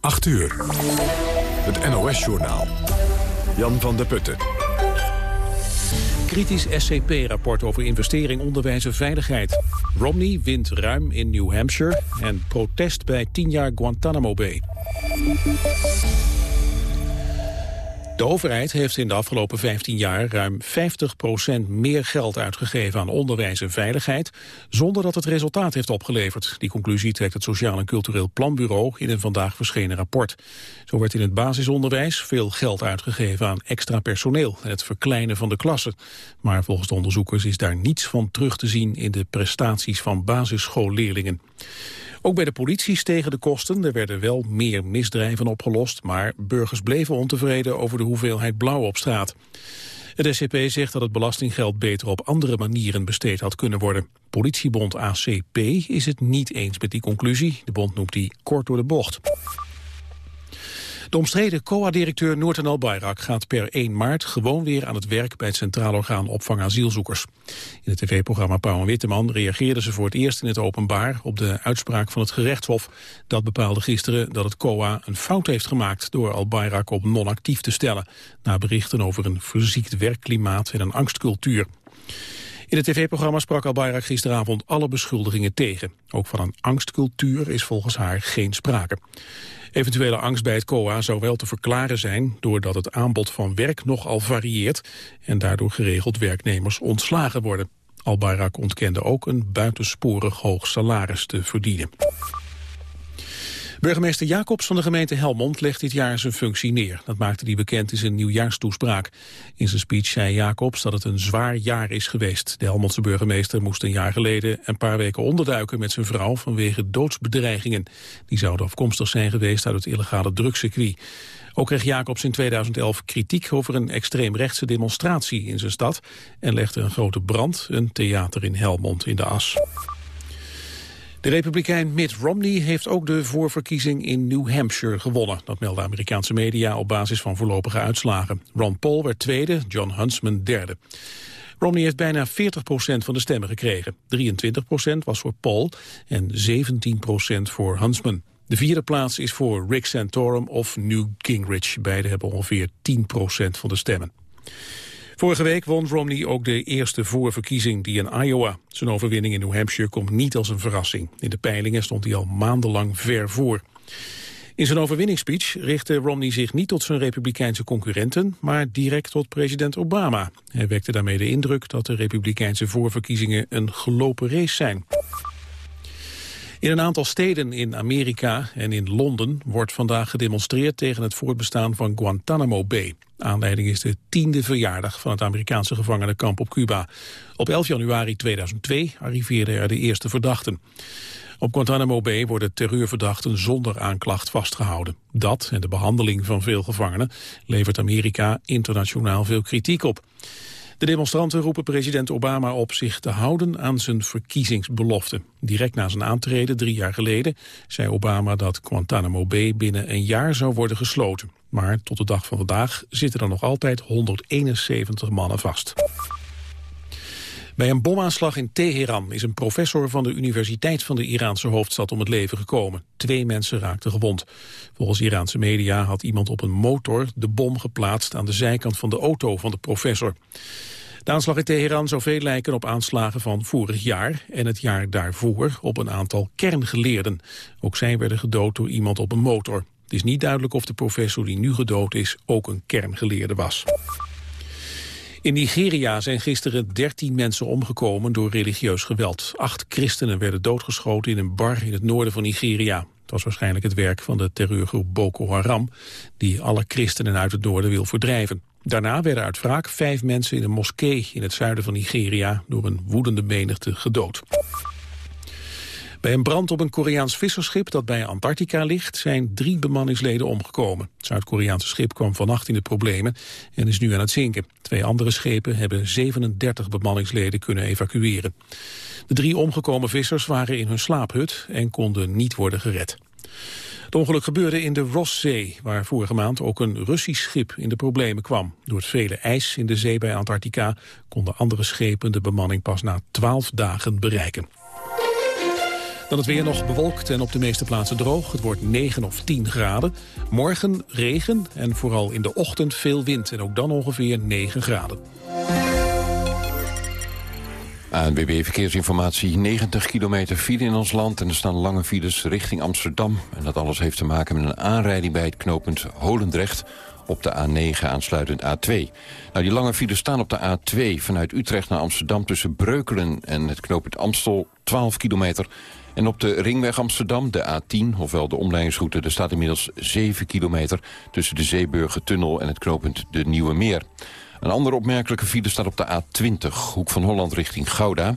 8 uur. Het NOS-journaal. Jan van der Putten. Kritisch SCP-rapport over investering, onderwijs en veiligheid. Romney wint ruim in New Hampshire en protest bij 10 jaar Guantanamo Bay. De overheid heeft in de afgelopen 15 jaar ruim 50% meer geld uitgegeven aan onderwijs en veiligheid, zonder dat het resultaat heeft opgeleverd. Die conclusie trekt het Sociaal en Cultureel Planbureau in een vandaag verschenen rapport. Zo werd in het basisonderwijs veel geld uitgegeven aan extra personeel en het verkleinen van de klassen. Maar volgens de onderzoekers is daar niets van terug te zien in de prestaties van basisschoolleerlingen. Ook bij de politie stegen de kosten. Er werden wel meer misdrijven opgelost, maar burgers bleven ontevreden over de hoeveelheid blauw op straat. Het SCP zegt dat het belastinggeld beter op andere manieren besteed had kunnen worden. Politiebond ACP is het niet eens met die conclusie. De bond noemt die kort door de bocht. De omstreden COA-directeur Noorten Albayrak gaat per 1 maart gewoon weer aan het werk bij het Centraal Orgaan Opvang Asielzoekers. In het tv-programma Pauw en Witteman reageerden ze voor het eerst in het openbaar op de uitspraak van het gerechtshof. Dat bepaalde gisteren dat het COA een fout heeft gemaakt door Albayrak op non-actief te stellen, na berichten over een verziekt werkklimaat en een angstcultuur. In het tv-programma sprak Albayrak gisteravond alle beschuldigingen tegen. Ook van een angstcultuur is volgens haar geen sprake. Eventuele angst bij het COA zou wel te verklaren zijn... doordat het aanbod van werk nogal varieert... en daardoor geregeld werknemers ontslagen worden. Al-Bayrak ontkende ook een buitensporig hoog salaris te verdienen. Burgemeester Jacobs van de gemeente Helmond legt dit jaar zijn functie neer. Dat maakte hij bekend in zijn nieuwjaarstoespraak. In zijn speech zei Jacobs dat het een zwaar jaar is geweest. De Helmondse burgemeester moest een jaar geleden een paar weken onderduiken met zijn vrouw vanwege doodsbedreigingen. Die zouden afkomstig zijn geweest uit het illegale drugscircuit. Ook kreeg Jacobs in 2011 kritiek over een extreemrechtse demonstratie in zijn stad en legde een grote brand, een theater in Helmond, in de as. De republikein Mitt Romney heeft ook de voorverkiezing in New Hampshire gewonnen. Dat melden Amerikaanse media op basis van voorlopige uitslagen. Ron Paul werd tweede, John Huntsman derde. Romney heeft bijna 40% van de stemmen gekregen. 23% was voor Paul en 17% voor Huntsman. De vierde plaats is voor Rick Santorum of Newt Gingrich. Beide hebben ongeveer 10% van de stemmen. Vorige week won Romney ook de eerste voorverkiezing die in Iowa. Zijn overwinning in New Hampshire komt niet als een verrassing. In de peilingen stond hij al maandenlang ver voor. In zijn overwinningsspeech richtte Romney zich niet tot zijn republikeinse concurrenten, maar direct tot president Obama. Hij wekte daarmee de indruk dat de republikeinse voorverkiezingen een gelopen race zijn. In een aantal steden in Amerika en in Londen wordt vandaag gedemonstreerd tegen het voortbestaan van Guantanamo Bay. Aanleiding is de tiende verjaardag van het Amerikaanse gevangenenkamp op Cuba. Op 11 januari 2002 arriveerden er de eerste verdachten. Op Guantanamo Bay worden terreurverdachten zonder aanklacht vastgehouden. Dat en de behandeling van veel gevangenen levert Amerika internationaal veel kritiek op. De demonstranten roepen president Obama op zich te houden aan zijn verkiezingsbelofte. Direct na zijn aantreden, drie jaar geleden, zei Obama dat Guantanamo Bay binnen een jaar zou worden gesloten. Maar tot de dag van vandaag zitten er nog altijd 171 mannen vast. Bij een bomaanslag in Teheran is een professor van de Universiteit van de Iraanse hoofdstad om het leven gekomen. Twee mensen raakten gewond. Volgens Iraanse media had iemand op een motor de bom geplaatst aan de zijkant van de auto van de professor. De aanslag in Teheran zou veel lijken op aanslagen van vorig jaar en het jaar daarvoor op een aantal kerngeleerden. Ook zij werden gedood door iemand op een motor. Het is niet duidelijk of de professor die nu gedood is ook een kerngeleerde was. In Nigeria zijn gisteren 13 mensen omgekomen door religieus geweld. Acht christenen werden doodgeschoten in een bar in het noorden van Nigeria. Het was waarschijnlijk het werk van de terreurgroep Boko Haram... die alle christenen uit het noorden wil verdrijven. Daarna werden uit wraak vijf mensen in een moskee in het zuiden van Nigeria... door een woedende menigte gedood. Bij een brand op een Koreaans visserschip dat bij Antarctica ligt... zijn drie bemanningsleden omgekomen. Het Zuid-Koreaanse schip kwam vannacht in de problemen en is nu aan het zinken. Twee andere schepen hebben 37 bemanningsleden kunnen evacueren. De drie omgekomen vissers waren in hun slaaphut en konden niet worden gered. Het ongeluk gebeurde in de Rosszee, waar vorige maand ook een Russisch schip in de problemen kwam. Door het vele ijs in de zee bij Antarctica konden andere schepen de bemanning pas na twaalf dagen bereiken. Dan het weer nog bewolkt en op de meeste plaatsen droog. Het wordt 9 of 10 graden. Morgen regen en vooral in de ochtend veel wind. En ook dan ongeveer 9 graden. ANWB Verkeersinformatie, 90 kilometer file in ons land... en er staan lange files richting Amsterdam. En dat alles heeft te maken met een aanrijding bij het knooppunt Holendrecht... op de A9 aansluitend A2. Nou, die lange files staan op de A2 vanuit Utrecht naar Amsterdam... tussen Breukelen en het knooppunt Amstel, 12 kilometer... En op de ringweg Amsterdam, de A10, ofwel de omleidingsroute... er staat inmiddels 7 kilometer tussen de Zeeburgertunnel en het knooppunt De Nieuwe Meer. Een andere opmerkelijke file staat op de A20, hoek van Holland richting Gouda.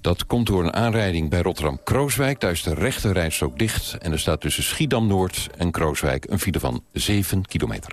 Dat komt door een aanrijding bij Rotterdam-Krooswijk. Daar is de rechte rijstrook dicht en er staat tussen Schiedam-Noord en Krooswijk... een file van 7 kilometer.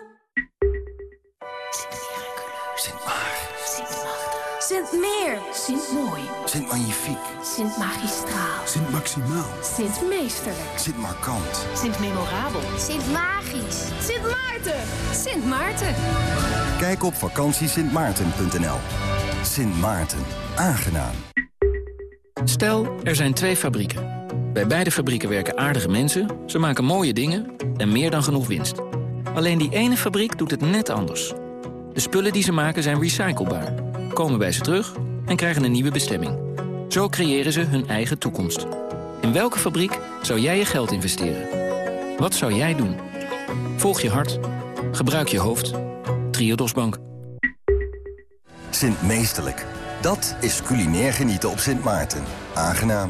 Sint Meer. Sint Mooi. Sint Magnifiek. Sint Magistraal. Sint Maximaal. Sint Meesterlijk. Sint Markant. Sint Memorabel. Sint Magisch. Sint Maarten. Sint Maarten. Kijk op vakantiesintmaarten.nl. Sint Maarten. Aangenaam. Stel, er zijn twee fabrieken. Bij beide fabrieken werken aardige mensen, ze maken mooie dingen en meer dan genoeg winst. Alleen die ene fabriek doet het net anders. De spullen die ze maken zijn recyclebaar, komen bij ze terug en krijgen een nieuwe bestemming. Zo creëren ze hun eigen toekomst. In welke fabriek zou jij je geld investeren? Wat zou jij doen? Volg je hart. Gebruik je hoofd. Triodos Bank. Sint Meesterlijk. Dat is culinair genieten op Sint Maarten. Aangenaam.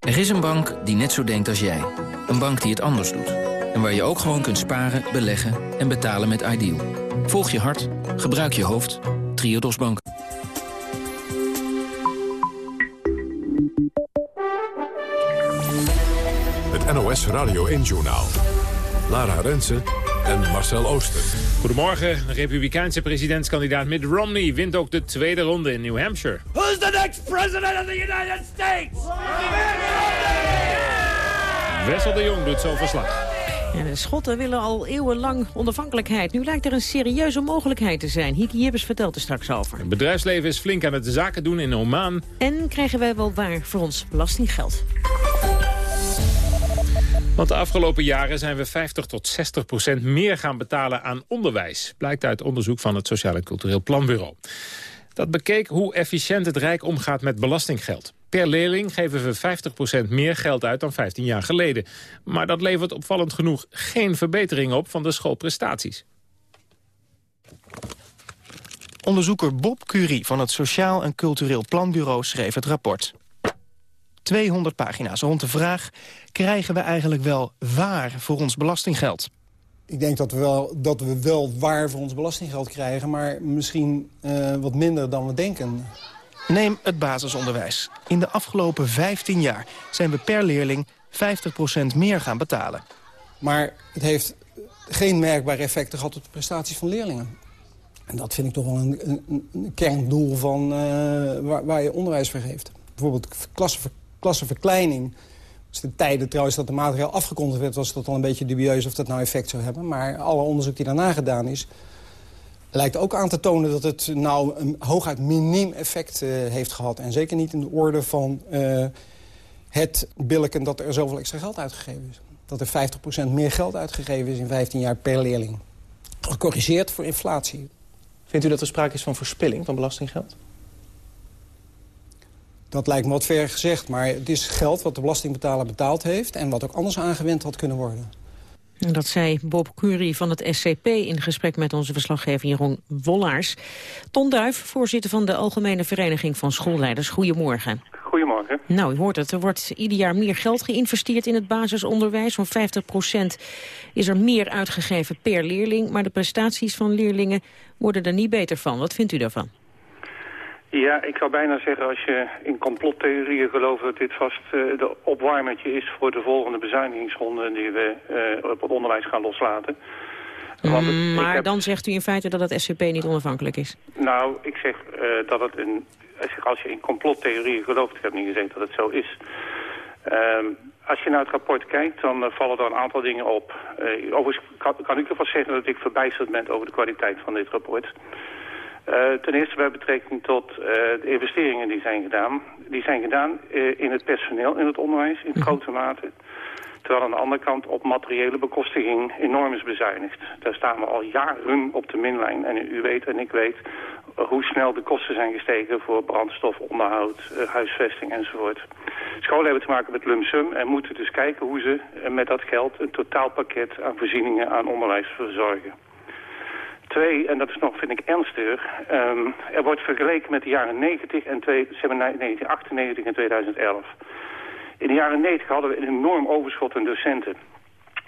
Er is een bank die net zo denkt als jij. Een bank die het anders doet. En waar je ook gewoon kunt sparen, beleggen en betalen met Ideal. Volg je hart. Gebruik je hoofd. Triodos Bank. Het NOS Radio 1-journaal. Lara Rensen en Marcel Ooster. Goedemorgen. De republikeinse presidentskandidaat Mitt Romney wint ook de tweede ronde in New Hampshire. Who's the next president of the United States? Wessel de Jong doet zo verslag. Ja, de Schotten willen al eeuwenlang onafhankelijkheid. Nu lijkt er een serieuze mogelijkheid te zijn. Hiki Jibbes vertelt er straks over. Het bedrijfsleven is flink aan het zaken doen in Oman. En krijgen wij wel waar voor ons belastinggeld. Want de afgelopen jaren zijn we 50 tot 60 procent meer gaan betalen aan onderwijs. Blijkt uit onderzoek van het Sociaal en Cultureel Planbureau. Dat bekeek hoe efficiënt het Rijk omgaat met belastinggeld. Per leerling geven we 50% meer geld uit dan 15 jaar geleden. Maar dat levert opvallend genoeg geen verbetering op van de schoolprestaties. Onderzoeker Bob Curie van het Sociaal en Cultureel Planbureau schreef het rapport. 200 pagina's rond de vraag... krijgen we eigenlijk wel waar voor ons belastinggeld? Ik denk dat we, wel, dat we wel waar voor ons belastinggeld krijgen... maar misschien uh, wat minder dan we denken. Neem het basisonderwijs. In de afgelopen 15 jaar zijn we per leerling 50% meer gaan betalen. Maar het heeft geen merkbare effecten gehad op de prestaties van leerlingen. En dat vind ik toch wel een, een, een kerndoel van uh, waar, waar, je onderwijs voor geeft. Bijvoorbeeld klassenver, klassenverkleining. De tijden trouwens dat de materiaal afgekondigd werd... was dat al een beetje dubieus of dat nou effect zou hebben. Maar alle onderzoek die daarna gedaan is lijkt ook aan te tonen dat het nou een hooguit miniem effect uh, heeft gehad. En zeker niet in de orde van uh, het billiken dat er zoveel extra geld uitgegeven is. Dat er 50% meer geld uitgegeven is in 15 jaar per leerling. Gecorrigeerd voor inflatie. Vindt u dat er sprake is van verspilling van belastinggeld? Dat lijkt me wat ver gezegd, maar het is geld wat de belastingbetaler betaald heeft... en wat ook anders aangewend had kunnen worden. Dat zei Bob Curie van het SCP in gesprek met onze verslaggever Jeroen Wollaars. Ton Duif, voorzitter van de Algemene Vereniging van Schoolleiders. Goedemorgen. Goedemorgen. Nou, u hoort het. Er wordt ieder jaar meer geld geïnvesteerd in het basisonderwijs. Zo'n 50% is er meer uitgegeven per leerling. Maar de prestaties van leerlingen worden er niet beter van. Wat vindt u daarvan? Ja, ik zou bijna zeggen als je in complottheorieën gelooft dat dit vast uh, de opwarmertje is voor de volgende bezuinigingsronde die we uh, op het onderwijs gaan loslaten. Want het, mm, maar heb... dan zegt u in feite dat het SCP niet onafhankelijk is? Nou, ik zeg uh, dat het een... Als je in complottheorieën gelooft, ik heb niet gezegd dat het zo is. Um, als je naar het rapport kijkt, dan uh, vallen er een aantal dingen op. Uh, overigens kan, kan ik ervan zeggen dat ik verbijsterd ben over de kwaliteit van dit rapport. Uh, ten eerste bij betrekking tot de investeringen die zijn gedaan. Die zijn gedaan in het personeel in het onderwijs in grote mate. Terwijl aan de andere kant op materiële bekostiging enorm is bezuinigd. Daar staan we al jaren op de minlijn. En u weet en ik weet hoe snel de kosten zijn gestegen voor brandstof, onderhoud, huisvesting enzovoort. Scholen hebben te maken met lump sum en moeten dus kijken hoe ze met dat geld een totaalpakket aan voorzieningen aan onderwijs verzorgen. Twee, en dat is nog, vind ik, ernstiger. Um, er wordt vergeleken met de jaren 90 en twee, 1998 en 2011. In de jaren 90 hadden we een enorm overschot aan docenten.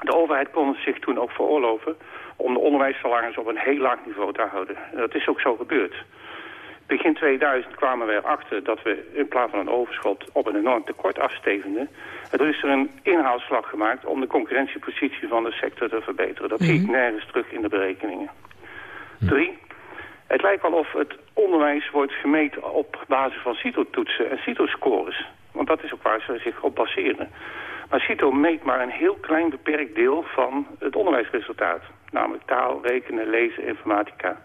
De overheid kon het zich toen ook veroorloven om de onderwijssalaris op een heel laag niveau te houden. Dat is ook zo gebeurd. Begin 2000 kwamen we erachter dat we in plaats van een overschot op een enorm tekort afstevenden. Er is er een inhaalslag gemaakt om de concurrentiepositie van de sector te verbeteren. Dat zie ik Mhm. nergens terug in de berekeningen. Drie, het lijkt wel of het onderwijs wordt gemeten op basis van CITO-toetsen en CITO-scores. Want dat is ook waar ze zich op baseren. Maar CITO meet maar een heel klein beperkt deel van het onderwijsresultaat. Namelijk taal, rekenen, lezen, informatica.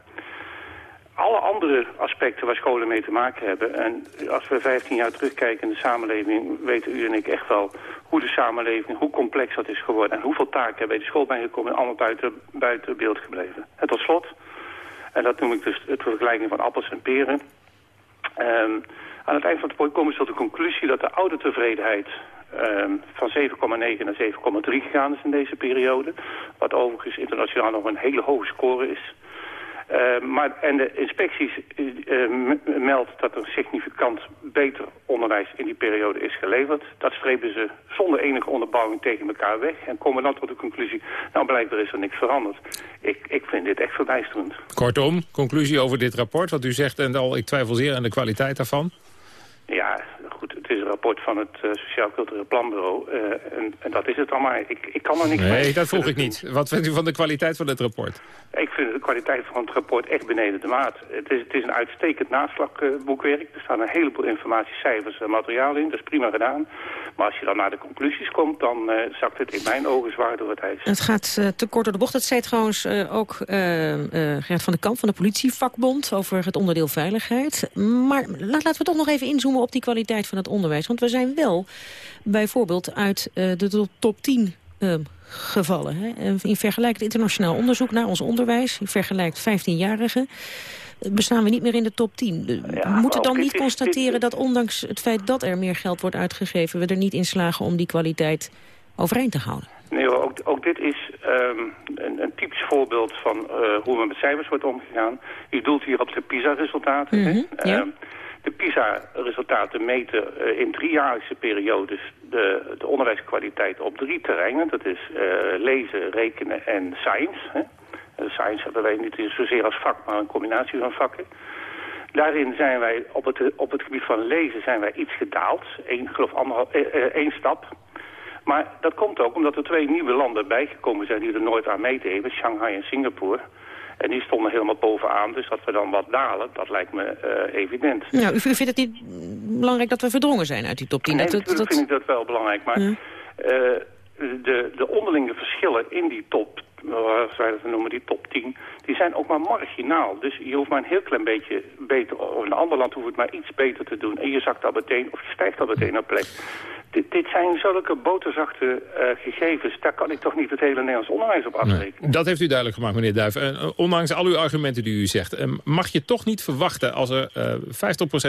Alle andere aspecten waar scholen mee te maken hebben... en als we 15 jaar terugkijken in de samenleving... weten u en ik echt wel hoe de samenleving, hoe complex dat is geworden... en hoeveel taken er bij de school bij gekomen... en allemaal buiten, buiten beeld gebleven. En tot slot, en dat noem ik dus het vergelijking van appels en peren... Um, aan het eind van het rapport komen ze tot de conclusie dat de oude tevredenheid um, van 7,9 naar 7,3 gegaan is in deze periode. Wat overigens internationaal nog een hele hoge score is. Uh, maar, en de inspecties uh, meldt dat er significant beter onderwijs in die periode is geleverd. Dat strepen ze zonder enige onderbouwing tegen elkaar weg en komen dan tot de conclusie, nou blijkbaar is er niks veranderd. Ik, ik vind dit echt verbijsterend. Kortom, conclusie over dit rapport, wat u zegt, en al, ik twijfel zeer aan de kwaliteit daarvan. Ja, goed, het is een rapport van het uh, Sociaal Cultureel Planbureau. Uh, en, en, dat is het dan maar. Ik, ik kan er niks nee, mee. Nee, dat vroeg ik niet. Wat vindt u van de kwaliteit van het rapport? Ik vind de kwaliteit van het rapport echt beneden de maat. Het is, het is een uitstekend naslagboekwerk. Er staan een heleboel informatie, cijfers en materiaal in. Dat is prima gedaan. Maar als je dan naar de conclusies komt, dan uh, zakt het in mijn ogen zwaar door het ijs. Het gaat uh, te kort door de bocht. Dat zei trouwens uh, ook Gert van den Kamp van de politievakbond over het onderdeel veiligheid. Maar laat, laten we toch nog even inzoomen op die kwaliteit van het onderwijs. Want we zijn wel bijvoorbeeld uit de top 10 gevallen. Hè? In vergelijkend internationaal onderzoek naar ons onderwijs, in vergelijkt 15-jarigen, bestaan we niet meer in de top 10. Ja, we moeten dan niet is, constateren dit... dat ondanks het feit dat er meer geld wordt uitgegeven... we er niet in slagen om die kwaliteit overeind te houden. Nee, ook, ook dit is um, een, een, typisch voorbeeld van uh, hoe we met cijfers wordt omgegaan. U doelt hier op de PISA-resultaten. Mm -hmm, ja. uh, de PISA-resultaten meten uh, in driejaarlijkse periodes de, de, onderwijskwaliteit op drie terreinen. Dat is uh, lezen, rekenen en science. Hè. Uh, science hebben wij niet zozeer als vak, maar een combinatie van vakken. Daarin zijn wij op het, op het gebied van lezen zijn wij iets gedaald. Eén, geloof anderhalf, één stap. Maar dat komt ook omdat er twee nieuwe landen bijgekomen zijn die er nooit aan meededen. Shanghai en Singapore. En die stonden helemaal bovenaan, dus dat we dan wat dalen, dat lijkt me uh, evident. Nou, u, vindt het niet belangrijk dat we verdrongen zijn uit die top 10? Nee, dat, dat, vind ik dat wel belangrijk. Maar ja. uh, de, de onderlinge verschillen in die top, zoals wij dat noemen, die top 10, die zijn ook maar marginaal. Dus je hoeft maar een heel klein beetje beter, of in een ander land hoeft het maar iets beter te doen. En je zakt al meteen, of je stijgt al meteen naar plek. Dit, dit, zijn zulke boterzachte uh, gegevens. Daar kan ik toch niet het hele Nederlands onderwijs op afrekenen. Nee, dat heeft u duidelijk gemaakt, meneer Duif. Uh, ondanks al uw argumenten die u zegt... Uh, mag je toch niet verwachten als er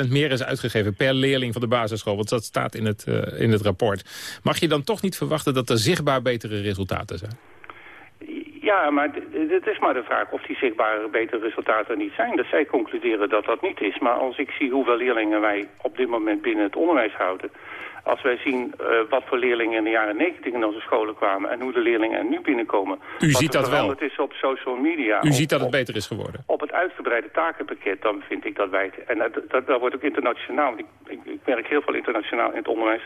50% meer is uitgegeven... per leerling van de basisschool, want dat staat in het, in het rapport... mag je dan toch niet verwachten dat er zichtbaar betere resultaten zijn? Ja, maar het is maar de vraag of die zichtbare betere resultaten niet zijn. Dat zij concluderen dat dat niet is. Maar als ik zie hoeveel leerlingen wij op dit moment binnen het onderwijs houden... als wij zien uh, wat voor leerlingen in de jaren negentig in onze scholen kwamen... en hoe de leerlingen er nu binnenkomen... U ziet dat wel. Het is op social media. U ziet dat het beter is geworden. Op het uitgebreide takenpakket, dan vind ik dat wij... En dat, dat, dat wordt ook internationaal. Ik, ik, ik werk heel veel internationaal in het onderwijs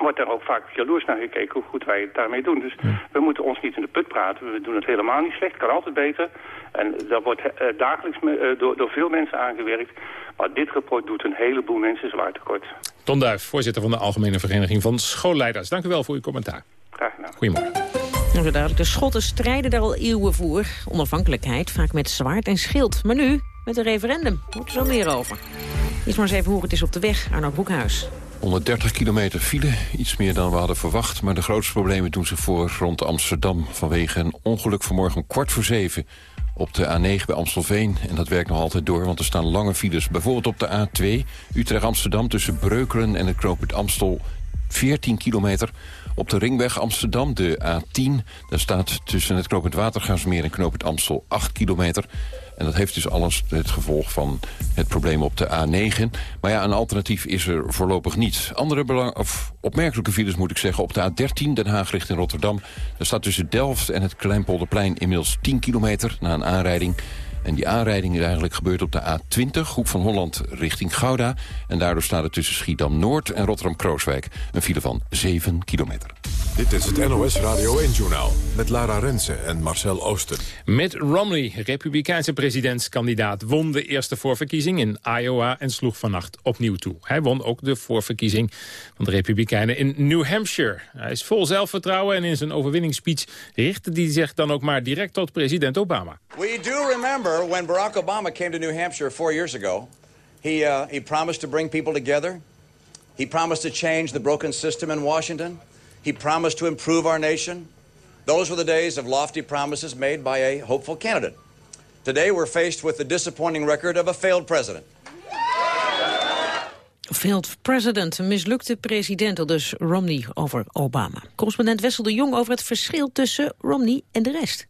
wordt daar ook vaak jaloers naar gekeken hoe goed wij het daarmee doen. Dus we moeten ons niet in de put praten. We doen het helemaal niet slecht, kan altijd beter. En dat wordt uh, dagelijks uh, door, door veel mensen aangewerkt. Maar dit rapport doet een heleboel mensen zwaar tekort. Ton Duif, voorzitter van de Algemene Vereniging van Schoolleiders. Dank u wel voor uw commentaar. Graag gedaan. Goedemorgen. Nou, duidelijk. De Schotten strijden daar al eeuwen voor. Onafhankelijkheid, vaak met zwaard en schild. Maar nu, met een referendum, wordt er zo meer over. Eerst maar eens even hoe het is op de weg, Arno Broekhuis. 130 kilometer file, iets meer dan we hadden verwacht. Maar de grootste problemen doen zich voor rond Amsterdam... vanwege een ongeluk vanmorgen kwart voor zeven op de A9 bij Amstelveen. En dat werkt nog altijd door, want er staan lange files. Bijvoorbeeld op de A2, Utrecht-Amsterdam... tussen Breukelen en het knooppunt Amstel 14 kilometer. Op de ringweg Amsterdam, de A10... daar staat tussen het knooppunt Watergaasmeer en knooppunt Amstel 8 kilometer... En dat heeft dus alles het gevolg van het probleem op de A9. Maar ja, een alternatief is er voorlopig niet. Andere belang of opmerkelijke files moet ik zeggen. Op de A13 Den Haag richting Rotterdam. Er staat tussen Delft en het Kleinpolderplein inmiddels 10 kilometer na een aanrijding. En die aanrijding is eigenlijk gebeurd op de A20, Hoek van Holland richting Gouda. En daardoor staat er tussen Schiedam-Noord en Rotterdam-Krooswijk een file van 7 kilometer. Dit is het NOS Radio 1-journaal met Lara Rensen en Marcel Oosten. Mitt Romney, republikeinse presidentskandidaat, won de eerste voorverkiezing in Iowa en sloeg vannacht opnieuw toe. Hij won ook de voorverkiezing van de republikeinen in New Hampshire. Hij is vol zelfvertrouwen en in zijn overwinningsspeech richtte hij zich dan ook maar direct tot president Obama. We do remember when Barack Obama came to New Hampshire four years ago. He, uh, he promised to bring people together. He promised to change the broken system in Washington. He promised to improve our nation. Those were the days of lofty promises made by a hopeful candidate. Today we're faced with the disappointing record of a failed president. Failed president, een mislukte president, dus Romney over Obama. Correspondent Wessel de Jong over het verschil tussen Romney en de rest.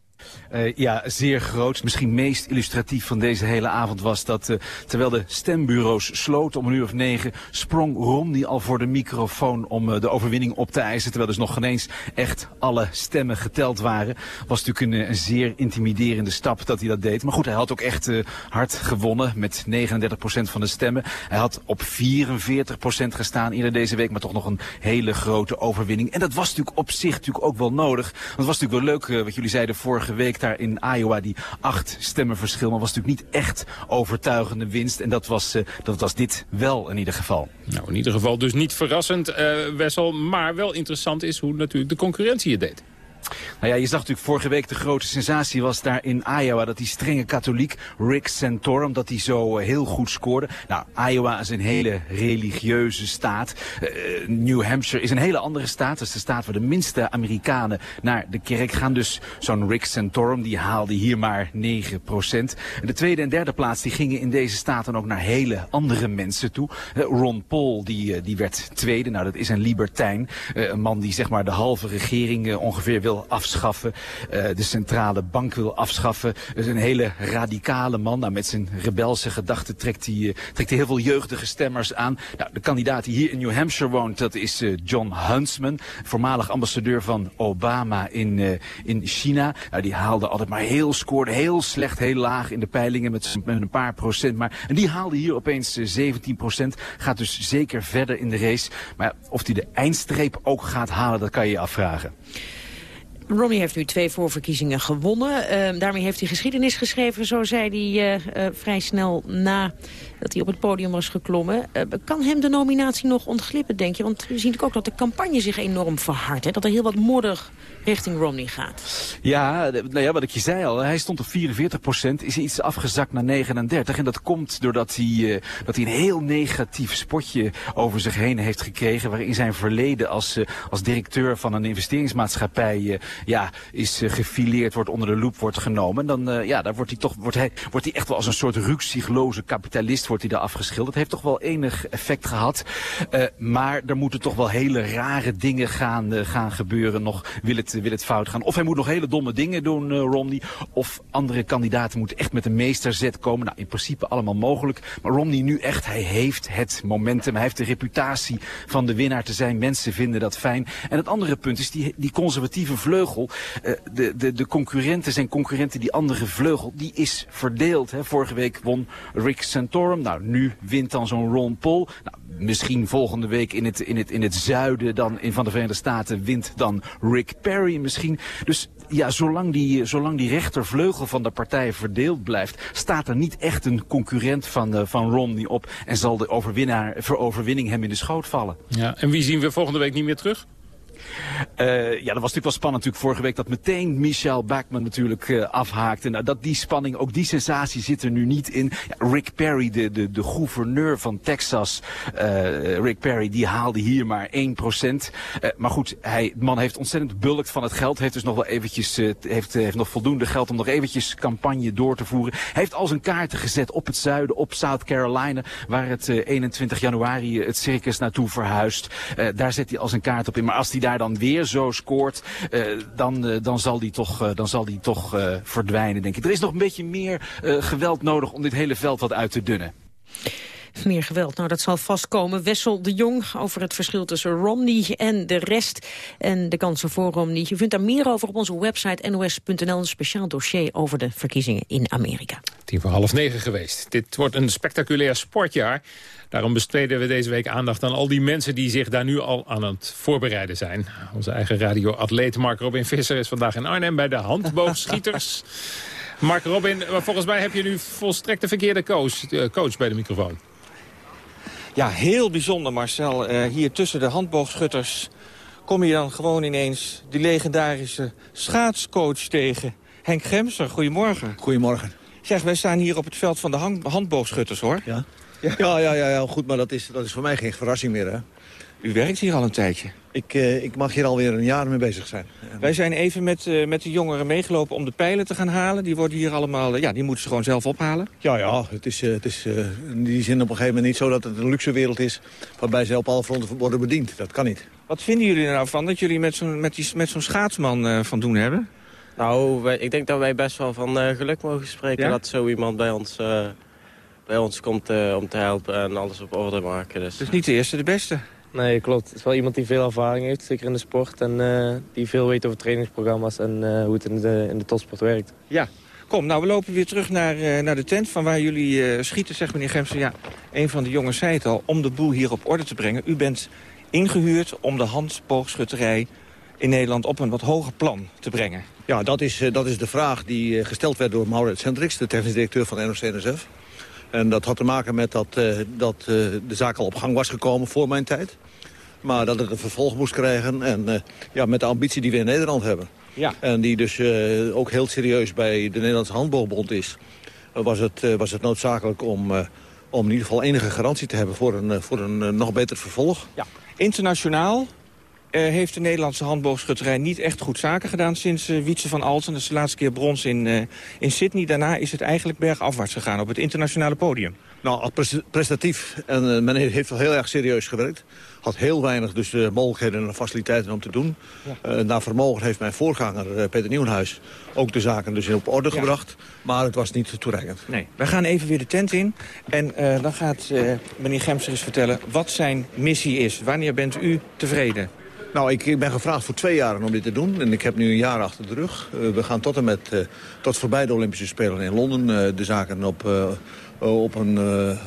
Uh, ja, zeer groot. Misschien meest illustratief van deze hele avond was dat... Uh, terwijl de stembureaus sloten om een uur of negen... sprong Romney al voor de microfoon om uh, de overwinning op te eisen. Terwijl dus nog geen eens echt alle stemmen geteld waren. Was natuurlijk een, een zeer intimiderende stap dat hij dat deed. Maar goed, hij had ook echt hard gewonnen met 39% van de stemmen. Hij had op 44% gestaan eerder deze week... maar toch nog een hele grote overwinning. En dat was natuurlijk op zich natuurlijk ook wel nodig. Want het was natuurlijk wel leuk wat jullie zeiden vorige week daar in Iowa die acht stemmen verschil. Maar was natuurlijk niet echt overtuigende winst. En dat was, uh, dat was dit wel in ieder geval. Nou, in ieder geval dus niet verrassend, uh, Wessel. Maar wel interessant is hoe natuurlijk de concurrentie het deed. Nou ja, je zag natuurlijk vorige week de grote sensatie was daar in Iowa... dat die strenge katholiek Rick Santorum, dat hij zo uh, heel goed scoorde. Nou, Iowa is een hele religieuze staat. Uh, New Hampshire is een hele andere staat. Dat is de staat waar de minste Amerikanen naar de kerk gaan. Dus zo'n Rick Santorum, die haalde hier maar 9 procent. De tweede en derde plaats, die gingen in deze staat dan ook naar hele andere mensen toe. Uh, Ron Paul, die, die werd tweede. Nou, dat is een libertijn. een man die zeg maar de halve regering ongeveer wil afschaffen. Uh, de centrale bank wil afschaffen. Is een hele radicale man. Nou, met zijn rebelse gedachten trekt hij, uh, trekt hij heel veel jeugdige stemmers aan. Nou, de kandidaat die hier in New Hampshire woont, dat is uh, John Huntsman. Voormalig ambassadeur van Obama in, in China. Nou, die haalde altijd maar heel, scoorde heel slecht, heel laag in de peilingen met, met een paar procent. Maar, en die haalde hier opeens 17 procent. Gaat dus zeker verder in de race. Maar of hij de eindstreep ook gaat halen, dat kan je je afvragen. Romney heeft nu twee voorverkiezingen gewonnen. Uh, daarmee heeft hij geschiedenis geschreven, zo zei hij uh, uh, vrij snel na dat hij op het podium was geklommen. kan hem de nominatie nog ontglippen, denk je? Want we zien ook dat de campagne zich enorm verhardt. Dat er heel wat modder richting Romney gaat. Ja, nou ja, wat ik je zei al, hij stond op 44 procent, is iets afgezakt naar 39. En dat komt doordat hij, dat hij een heel negatief spotje over zich heen heeft gekregen, waarin zijn verleden als, als directeur van een investeringsmaatschappij ja, is gefileerd, wordt onder de loep wordt genomen. Dan ja, daar wordt hij toch wordt hij, wordt hij echt wel als een soort ruksigloze kapitalist wordt hij daar afgeschilderd. Heeft toch wel enig effect gehad. maar er moeten toch wel hele rare dingen gaan, gaan gebeuren. Nog wil het, wil het fout gaan. Of hij moet nog hele domme dingen doen, Romney. Of andere kandidaten moeten echt met een meesterzet komen. Nou, in principe allemaal mogelijk. Maar Romney nu echt, hij heeft het momentum. Hij heeft de reputatie van de winnaar te zijn. Mensen vinden dat fijn. En het andere punt is die, die conservatieve vleugel. Uh, de, de, de concurrenten zijn concurrenten. Die andere vleugel, die is verdeeld. Hè. Vorige week won Rick Santorum. Nou, nu wint dan zo'n Ron Paul. Nou, misschien volgende week in het, in het, in het zuiden dan in van de Verenigde Staten wint dan Rick Perry misschien. Dus ja, zolang die, zolang die rechtervleugel van de partij verdeeld blijft... staat er niet echt een concurrent van, van Romney op... en zal de overwinnaar, overwinning hem in de schoot vallen. Ja, en wie zien we volgende week niet meer terug? Uh, ja, dat was natuurlijk wel spannend natuurlijk vorige week dat meteen Michelle Bachman natuurlijk uh, afhaakte. Nou, dat die spanning, ook die sensatie zit er nu niet in. Ja, Rick Perry, de, de, de gouverneur van Texas, uh, Rick Perry, die haalde hier maar 1%. maar goed, hij, man heeft ontzettend bulkt van het geld. Heeft dus nog wel eventjes, heeft, heeft nog voldoende geld om nog eventjes campagne door te voeren. Heeft al zijn kaarten gezet op het zuiden, op South Carolina, waar het 21 januari het circus naartoe verhuist. daar zet hij al zijn kaart op in. Maar als hij daar dan weer zo scoort, uh, dan, uh, dan zal die toch, uh, dan zal die toch verdwijnen, denk ik. Er is nog een beetje meer geweld nodig om dit hele veld wat uit te dunnen. Meer geweld, nou dat zal vastkomen. Wessel de Jong over het verschil tussen Romney en de rest. En de kansen voor Romney. Je vindt daar meer over op onze website nos.nl. Een speciaal dossier over de verkiezingen in Amerika. Tien voor half negen geweest. Dit wordt een spectaculair sportjaar. Daarom besteden we deze week aandacht aan al die mensen... die zich daar nu al aan het voorbereiden zijn. Onze eigen radioatleet Mark Robin Visser is vandaag in Arnhem... bij de handboogschieters. Mark Robin, volgens mij heb je nu volstrekt de verkeerde coach, eh, coach bij de microfoon. Ja, heel bijzonder Marcel. Uh, hier tussen de handboogschutters kom je dan gewoon ineens... die legendarische schaatscoach tegen. Henk Gemser, goedemorgen. Goedemorgen. Zeg, wij staan hier op het veld van de handboogschutters, hoor. Ja. Ja, ja, ja, ja, goed, maar dat is, dat is voor mij geen verrassing meer, hè? U werkt hier al een tijdje. Ik, uh, ik mag hier alweer een jaar mee bezig zijn. Wij zijn even met, uh, met de jongeren meegelopen om de pijlen te gaan halen. Die worden hier allemaal, uh, ja, die moeten ze gewoon zelf ophalen. Ja, ja, het is, het is in die zin op een gegeven moment niet zo dat het een luxe wereld is... waarbij ze op alle fronten worden bediend. Dat kan niet. Wat vinden jullie er nou van dat jullie met zo'n met met zo'n schaatsman van doen hebben? Nou, wij, ik denk dat wij best wel van geluk mogen spreken ja? dat zo iemand bij ons bij ons komt uh, om te helpen en alles op orde maken. Dus. dus niet de eerste, de beste? Nee, klopt. Het is wel iemand die veel ervaring heeft, zeker in de sport. En uh, die veel weet over trainingsprogramma's en uh, hoe het in de, in de topsport werkt. Ja. Kom, nou we lopen weer terug naar, naar de tent van waar jullie schieten, zegt meneer Gemsen. Ja, een van de jongens zei het al, om de boel hier op orde te brengen. U bent ingehuurd om de handboogschutterij in Nederland op een wat hoger plan te brengen. Ja, dat is, dat is de vraag die gesteld werd door Maurits Hendricks, de technisch directeur van NOC-NSF. En dat had te maken met dat, uh, dat uh, de zaak al op gang was gekomen voor mijn tijd. Maar dat het een vervolg moest krijgen. En uh, ja, met de ambitie die we in Nederland hebben. Ja. En die dus ook heel serieus bij de Nederlandse Handboogbond is. was, het, was het noodzakelijk om, om in ieder geval enige garantie te hebben voor een, voor een nog beter vervolg. Ja. Internationaal heeft de Nederlandse handboogschutterij niet echt goed zaken gedaan sinds uh, Wietse van Alten. Dat is de laatste keer brons in, uh, in Sydney. Daarna is het eigenlijk bergafwaarts gegaan op het internationale podium. Nou, prestatief. En men heeft wel heel erg serieus gewerkt. Had heel weinig dus mogelijkheden en faciliteiten om te doen. Ja. naar vermogen heeft mijn voorganger Peter Nieuwenhuis ook de zaken dus op orde ja. gebracht. Maar het was niet toereikend. Nee, we gaan even weer de tent in. En dan gaat meneer Gemser eens vertellen wat zijn missie is. Wanneer bent u tevreden? Nou, ik, ik, ben gevraagd voor twee jaar om dit te doen. En ik heb nu een jaar achter de rug. Uh, we gaan tot en met, uh, tot voorbij de Olympische Spelen in Londen... Uh, de zaken op, op, een,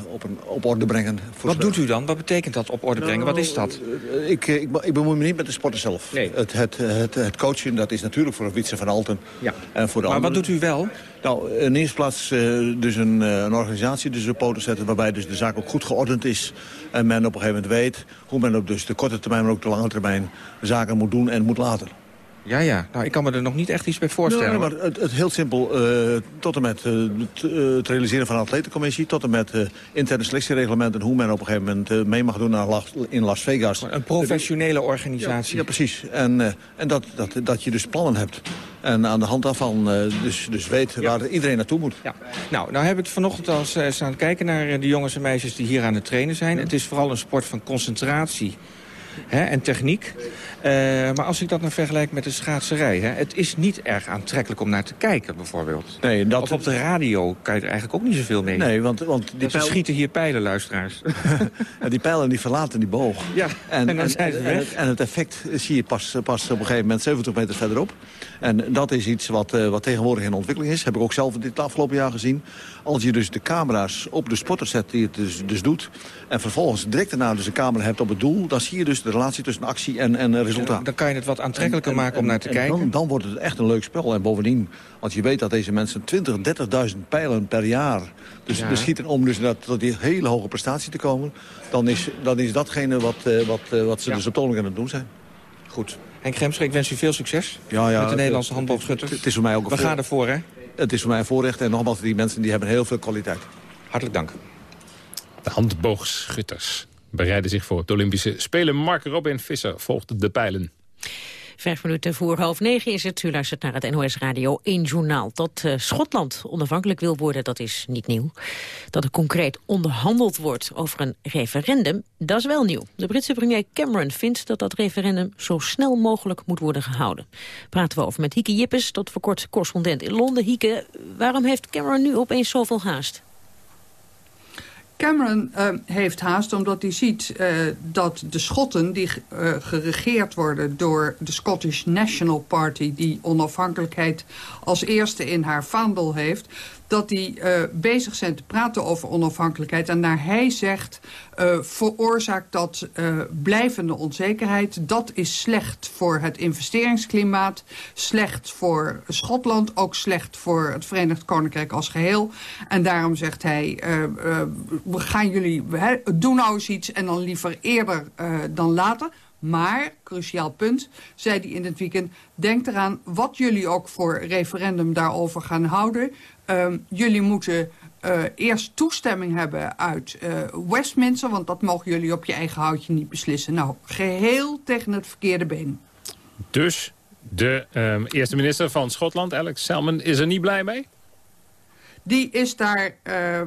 op, een, op orde brengen. Wat doet u dan? Wat betekent dat op orde brengen? Nou, Wat is dat? Ik, ik, ik, bemoei me niet met de sporten zelf. Nee. Het, het, het, het coachen, dat is natuurlijk voor Wietse van Alten. Ja. En voor de maar anderen. wat doet u wel? Nou, in eerste plaats dus een, een organisatie dus op poten zetten... waarbij dus de zaak ook goed geordend is... En men op een gegeven moment weet hoe men op dus de korte termijn, maar ook de lange termijn zaken moet doen en moet laten. Ja, ja. Nou, ik kan me er nog niet echt iets bij voorstellen. Nee, maar het, het heel simpel, uh, tot en met uh, het, uh, het, realiseren van een atletencommissie... tot en met interne selectiereglementen... hoe men op een gegeven moment mee mag doen naar Las, in Las Vegas. Een professionele organisatie. Ja, ja precies. En, en dat, dat, dat je dus plannen hebt. En aan de hand daarvan dus, dus weet ja. waar iedereen naartoe moet. Ja. Nou, nou heb ik vanochtend al eens aan kijken naar de jongens en meisjes... die hier aan het trainen zijn. Het is vooral een sport van concentratie hè, en techniek. Uh, maar als ik dat nou vergelijk met de schaatserij... Hè, het is niet erg aantrekkelijk om naar te kijken, bijvoorbeeld. Nee, dat... Of op de radio kan je er eigenlijk ook niet zoveel mee. Nee, want... want die pijl... schieten hier pijlen, luisteraars. ja, die pijlen die verlaten die boog. Ja, en, en dan zijn ze weg. En het, en het, effect zie je pas, pas op een gegeven moment 70 meter verderop. En dat is iets wat, uh, wat tegenwoordig in ontwikkeling is. Heb ik ook zelf dit afgelopen jaar gezien. Als je dus de camera's op de spotter zet die het dus, dus doet... en vervolgens direct daarna dus een camera hebt op het doel... dan zie je dus de relatie tussen actie en, en resultaat. Dan kan je het wat aantrekkelijker en, en, maken om naar te kijken. Dan, dan, wordt het echt een leuk spel. En bovendien, als je weet dat deze mensen 20, 30.000 pijlen per jaar... dus ja. schieten om dus dat, tot die hele hoge prestatie te komen... dan is, dan is datgene wat, uh, wat, uh, wat ze ja. dus op aan het doen zijn. Goed. Henk Gremscher, ik wens u veel succes ja, ja, met de Nederlandse handbalschutters. Het is voor mij ook een We gaan ervoor, hè? Het is voor mij een voorrecht. En nogmaals, die mensen die hebben heel veel kwaliteit. Hartelijk dank. De handboogschutters bereiden zich voor de Olympische Spelen. Mark Robin Visser volgt de pijlen. Vijf minuten voor half negen is het. U luistert naar het NOS Radio 1 Journaal. Dat uh, Schotland onafhankelijk wil worden, dat is niet nieuw. Dat er concreet onderhandeld wordt over een referendum, dat is wel nieuw. De Britse premier Cameron vindt dat dat referendum zo snel mogelijk moet worden gehouden. Praten we over met Hieke Jippes, tot voor kort correspondent in Londen. Hieke, waarom heeft Cameron nu opeens zoveel haast? Cameron uh, heeft haast omdat hij ziet uh, dat de Schotten... die uh, geregeerd worden door de Scottish National Party... die onafhankelijkheid als eerste in haar vaandel heeft dat die uh, bezig zijn te praten over onafhankelijkheid. En naar hij zegt, uh, veroorzaakt dat uh, blijvende onzekerheid. Dat is slecht voor het investeringsklimaat. Slecht voor Schotland. Ook slecht voor het Verenigd Koninkrijk als geheel. En daarom zegt hij, we gaan jullie, he, doe nou eens iets en dan liever eerder dan later. Maar, cruciaal punt, zei hij in het weekend... denk eraan wat jullie ook voor referendum daarover gaan houden. Uh, jullie moeten uh, eerst toestemming hebben uit uh, Westminster... want dat mogen jullie op je eigen houtje niet beslissen. Nou, geheel tegen het verkeerde been. Dus de um, eerste minister van Schotland, Alex Salmon, is er niet blij mee? Die is daar uh,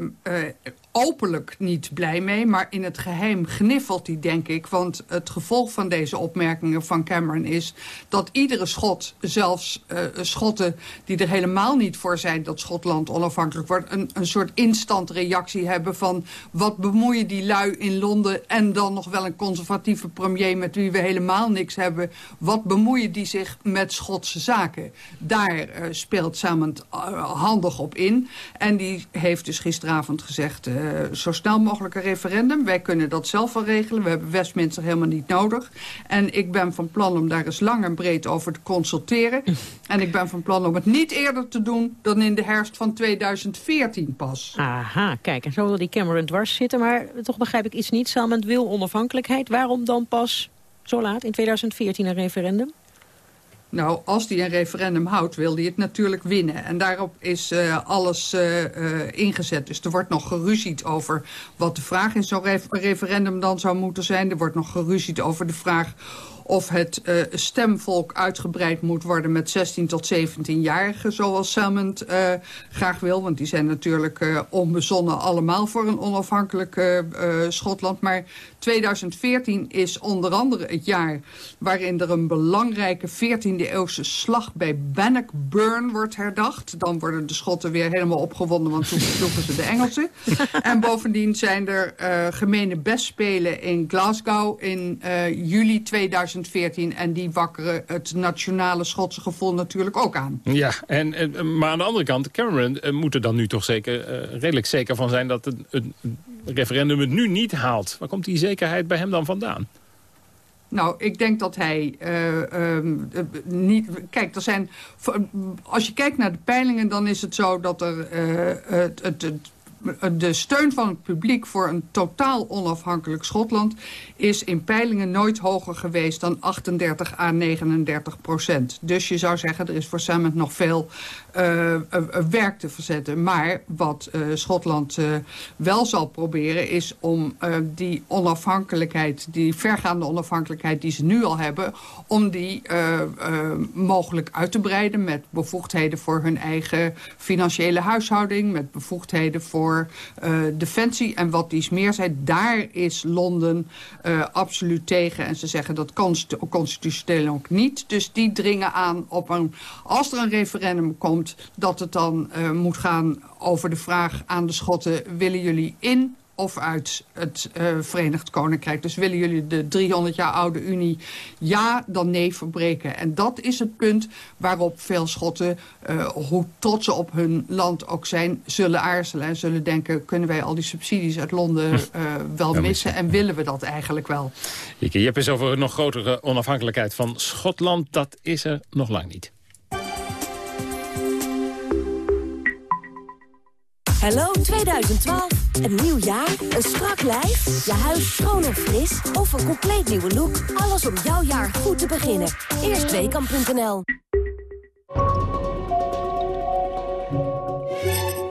openlijk niet blij mee, maar in het geheim gniffelt hij, denk ik. Want het gevolg van deze opmerkingen van Cameron is dat iedere Schot, zelfs uh, Schotten die er helemaal niet voor zijn dat Schotland onafhankelijk wordt, een, een soort instant reactie hebben van wat bemoeien die lui in Londen en dan nog wel een conservatieve premier met wie we helemaal niks hebben. Wat bemoeien die zich met Schotse zaken? Daar uh, speelt Salmond uh, handig op in. En die heeft dus gisteravond gezegd... zo snel mogelijk een referendum. Wij kunnen dat zelf wel regelen. We hebben Westminster helemaal niet nodig. En ik ben van plan om daar eens lang en breed over te consulteren. en ik ben van plan om het niet eerder te doen... dan in de herfst van 2014 pas. Aha, kijk, en zo wil die Cameron dwars zitten. Maar toch begrijp ik iets niet. Salmond wil onafhankelijkheid. Waarom dan pas zo laat, in 2014, een referendum? Nou, als hij een referendum houdt, wil hij het natuurlijk winnen. En daarop is uh, alles uh, uh, ingezet. Dus er wordt nog geruzied over wat de vraag in zo'n referendum dan zou moeten zijn. Er wordt nog geruzied over de vraag of het uh, stemvolk uitgebreid moet worden met 16 tot 17-jarigen, zoals Salmond uh, graag wil. Want die zijn natuurlijk uh, onbezonnen allemaal voor een onafhankelijk Schotland. Maar 2014 is onder andere het jaar waarin er een belangrijke 14e-eeuwse slag bij Bannockburn wordt herdacht. Dan worden de Schotten weer helemaal opgewonden, want toen sloegen ze de Engelsen. en bovendien zijn er gemene bestspelen in Glasgow in juli 2014. 2014. En die wakkeren het nationale Schotse gevoel natuurlijk ook aan. Ja, en, en maar aan de andere kant, Cameron uh, moet er dan nu toch zeker, uh, redelijk zeker van zijn... dat het, referendum het nu niet haalt. Waar komt die zekerheid bij hem dan vandaan? Nou, ik denk dat hij uh, um, niet... Kijk, er zijn... Als je kijkt naar de peilingen, dan is het zo dat er uh, het, het, het de steun van het publiek voor een totaal onafhankelijk Schotland... is in peilingen nooit hoger geweest dan 38 à 39 procent. Dus je zou zeggen, er is voor nog veel uh, werk te verzetten. Maar wat Schotland wel zal proberen is om die onafhankelijkheid... die vergaande onafhankelijkheid die ze nu al hebben... om die mogelijk uit te breiden met bevoegdheden voor hun eigen financiële huishouding... met bevoegdheden voor defensie en wat dies meer zijn. Daar is Londen absoluut tegen. En ze zeggen dat kan constitutioneel ook niet. Dus die dringen aan op een... als er een referendum komt dat het dan uh, moet gaan over de vraag aan de Schotten... willen jullie in of uit het uh, Verenigd Koninkrijk. Dus willen jullie de 300 jaar oude Unie ja dan nee verbreken. En dat is het punt waarop veel Schotten, uh, hoe trots ze op hun land ook zijn... zullen aarzelen en zullen denken... kunnen wij al die subsidies uit Londen uh, wel missen en willen we dat eigenlijk wel? Je hebt eens over een nog grotere onafhankelijkheid van Schotland. Dat is er nog lang niet. Hallo 2012. Een nieuw jaar, een strak lijf, je huis schoon en fris of een compleet nieuwe look. Alles om jouw jaar goed te beginnen. Eerstweekam.nl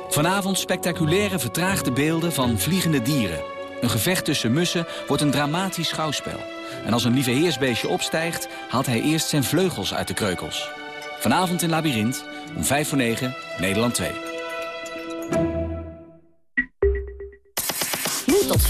Vanavond spectaculaire vertraagde beelden van vliegende dieren. Een gevecht tussen mussen wordt een dramatisch schouwspel. En als een lieve heersbeestje opstijgt, haalt hij eerst zijn vleugels uit de kreukels. Vanavond in Labyrinth, om 5 voor 9, Nederland 2.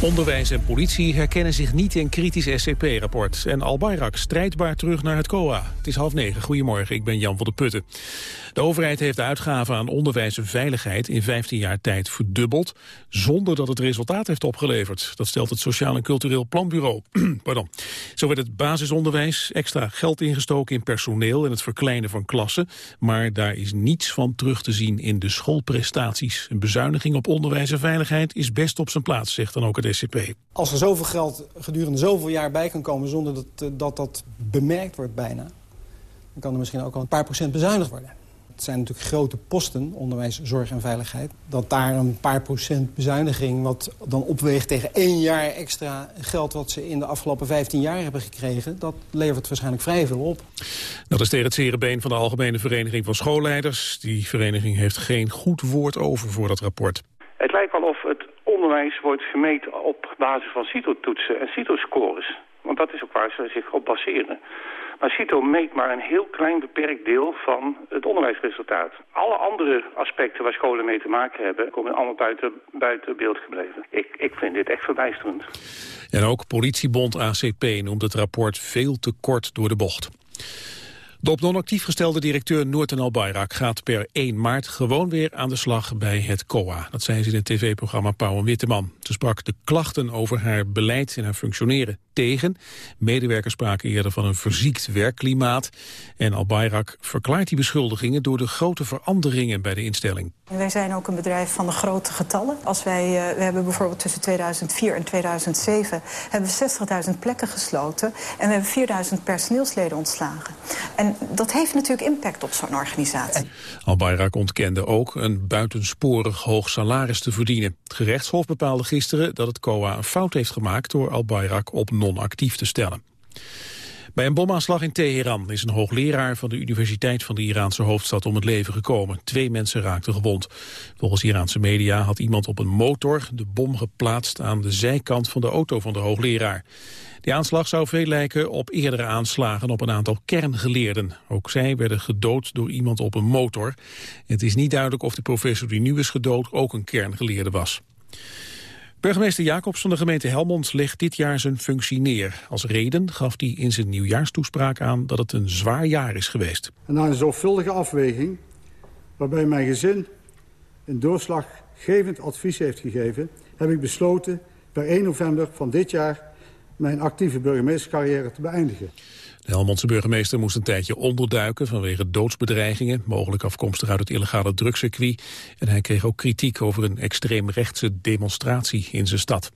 Onderwijs en politie herkennen zich niet in kritisch SCP-rapport. En Al-Bayrak strijdbaar terug naar het COA. Het is half negen. Goedemorgen, ik ben Jan van der Putten. De overheid heeft de uitgaven aan onderwijs en veiligheid in 15 jaar tijd verdubbeld, zonder dat het resultaat heeft opgeleverd. Dat stelt het Sociaal en Cultureel Planbureau. Pardon. Zo werd het basisonderwijs extra geld ingestoken in personeel en het verkleinen van klassen, maar daar is niets van terug te zien in de schoolprestaties. Een bezuiniging op onderwijs en veiligheid is best op zijn plaats, zegt dan ook het SCP. Als er zoveel geld gedurende zoveel jaar bij kan komen zonder dat dat, dat bemerkt wordt bijna, dan kan er misschien ook al een paar procent bezuinigd worden. Het zijn natuurlijk grote posten, onderwijs, zorg en veiligheid. Dat daar een paar procent bezuiniging wat dan opweegt tegen één jaar extra geld... wat ze in de afgelopen 15 jaar hebben gekregen... dat levert waarschijnlijk vrij veel op. Dat is tegen het zere been van de Algemene Vereniging van Schoolleiders. Die vereniging heeft geen goed woord over voor dat rapport. Het lijkt wel of het onderwijs wordt gemeten op basis van CITO-toetsen en CITO-scores. Want dat is ook waar ze zich op baseren. Maar meet maar een heel klein beperkt deel van het onderwijsresultaat. Alle andere aspecten waar scholen mee te maken hebben... komen allemaal buiten, buiten beeld gebleven. Ik, ik vind dit echt verbijsterend. En ook politiebond ACP noemt het rapport veel te kort door de bocht. De op non-actief gestelde directeur Noorten Albayrak gaat per 1 maart gewoon weer aan de slag bij het COA. Dat zei ze in het tv-programma Pauw en Witteman. Ze sprak de klachten over haar beleid en haar functioneren tegen. Medewerkers spraken eerder van een verziekt werkklimaat. En Albayrak verklaart die beschuldigingen door de grote veranderingen bij de instelling. Wij zijn ook een bedrijf van de grote getallen. Als wij, uh, we hebben bijvoorbeeld tussen 2004 en 2007 hebben we 60.000 plekken gesloten. En we hebben 4.000 personeelsleden ontslagen. En dat heeft natuurlijk impact op zo'n organisatie. Albayrak ontkende ook een buitensporig hoog salaris te verdienen. Het gerechtshof bepaalde gisteren dat het COA een fout heeft gemaakt... door Al-Bayrak op non-actief te stellen. Bij een bomaanslag in Teheran is een hoogleraar van de Universiteit van de Iraanse hoofdstad om het leven gekomen. Twee mensen raakten gewond. Volgens Iraanse media had iemand op een motor de bom geplaatst aan de zijkant van de auto van de hoogleraar. Die aanslag zou veel lijken op eerdere aanslagen op een aantal kerngeleerden. Ook zij werden gedood door iemand op een motor. Het is niet duidelijk of de professor die nu is gedood ook een kerngeleerde was. Burgemeester Jacobs van de gemeente Helmond legt dit jaar zijn functie neer. Als reden gaf hij in zijn nieuwjaarstoespraak aan dat het een zwaar jaar is geweest. Na een zorgvuldige afweging, waarbij mijn gezin een doorslaggevend advies heeft gegeven... heb ik besloten per 1 november van dit jaar mijn actieve burgemeesterscarrière te beëindigen. De Helmondse burgemeester moest een tijdje onderduiken vanwege doodsbedreigingen, mogelijk afkomstig uit het illegale drugscircuit. En hij kreeg ook kritiek over een extreemrechtse demonstratie in zijn stad.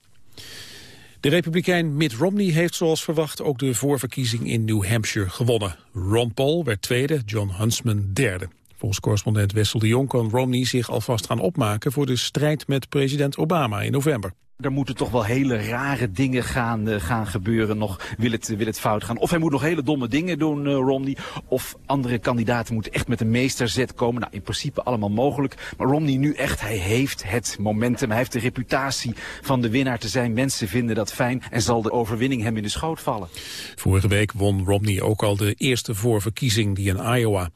De republikein Mitt Romney heeft zoals verwacht ook de voorverkiezing in New Hampshire gewonnen. Ron Paul werd tweede, John Huntsman derde. Volgens correspondent Wessel de Jong kan Romney zich alvast gaan opmaken voor de strijd met president Obama in november. Er moeten toch wel hele rare dingen gaan, uh, gaan gebeuren. Nog wil het, wil het fout gaan. Of hij moet nog hele domme dingen doen, uh, Romney. Of andere kandidaten moeten echt met een meesterzet komen. Nou, in principe allemaal mogelijk. Maar Romney nu echt, hij heeft het momentum. Hij heeft de reputatie van de winnaar te zijn. Mensen vinden dat fijn en zal de overwinning hem in de schoot vallen. Vorige week won Romney ook al de eerste voorverkiezing die in Iowa.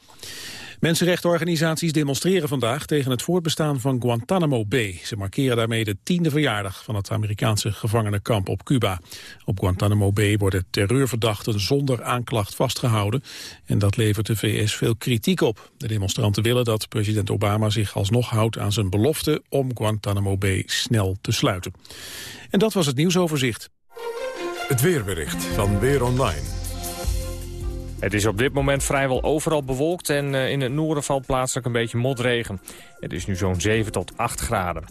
Mensenrechtenorganisaties demonstreren vandaag tegen het voortbestaan van Guantanamo Bay. Ze markeren daarmee de tiende verjaardag van het Amerikaanse gevangenenkamp op Cuba. Op Guantanamo Bay worden terreurverdachten zonder aanklacht vastgehouden. En dat levert de VS veel kritiek op. De demonstranten willen dat president Obama zich alsnog houdt aan zijn belofte om Guantanamo Bay snel te sluiten. En dat was het nieuwsoverzicht. Het weerbericht van Weer Online. Het is op dit moment vrijwel overal bewolkt en uh, in het noorden valt plaatselijk een beetje motregen. Het is nu zo'n 7 tot 8 graden.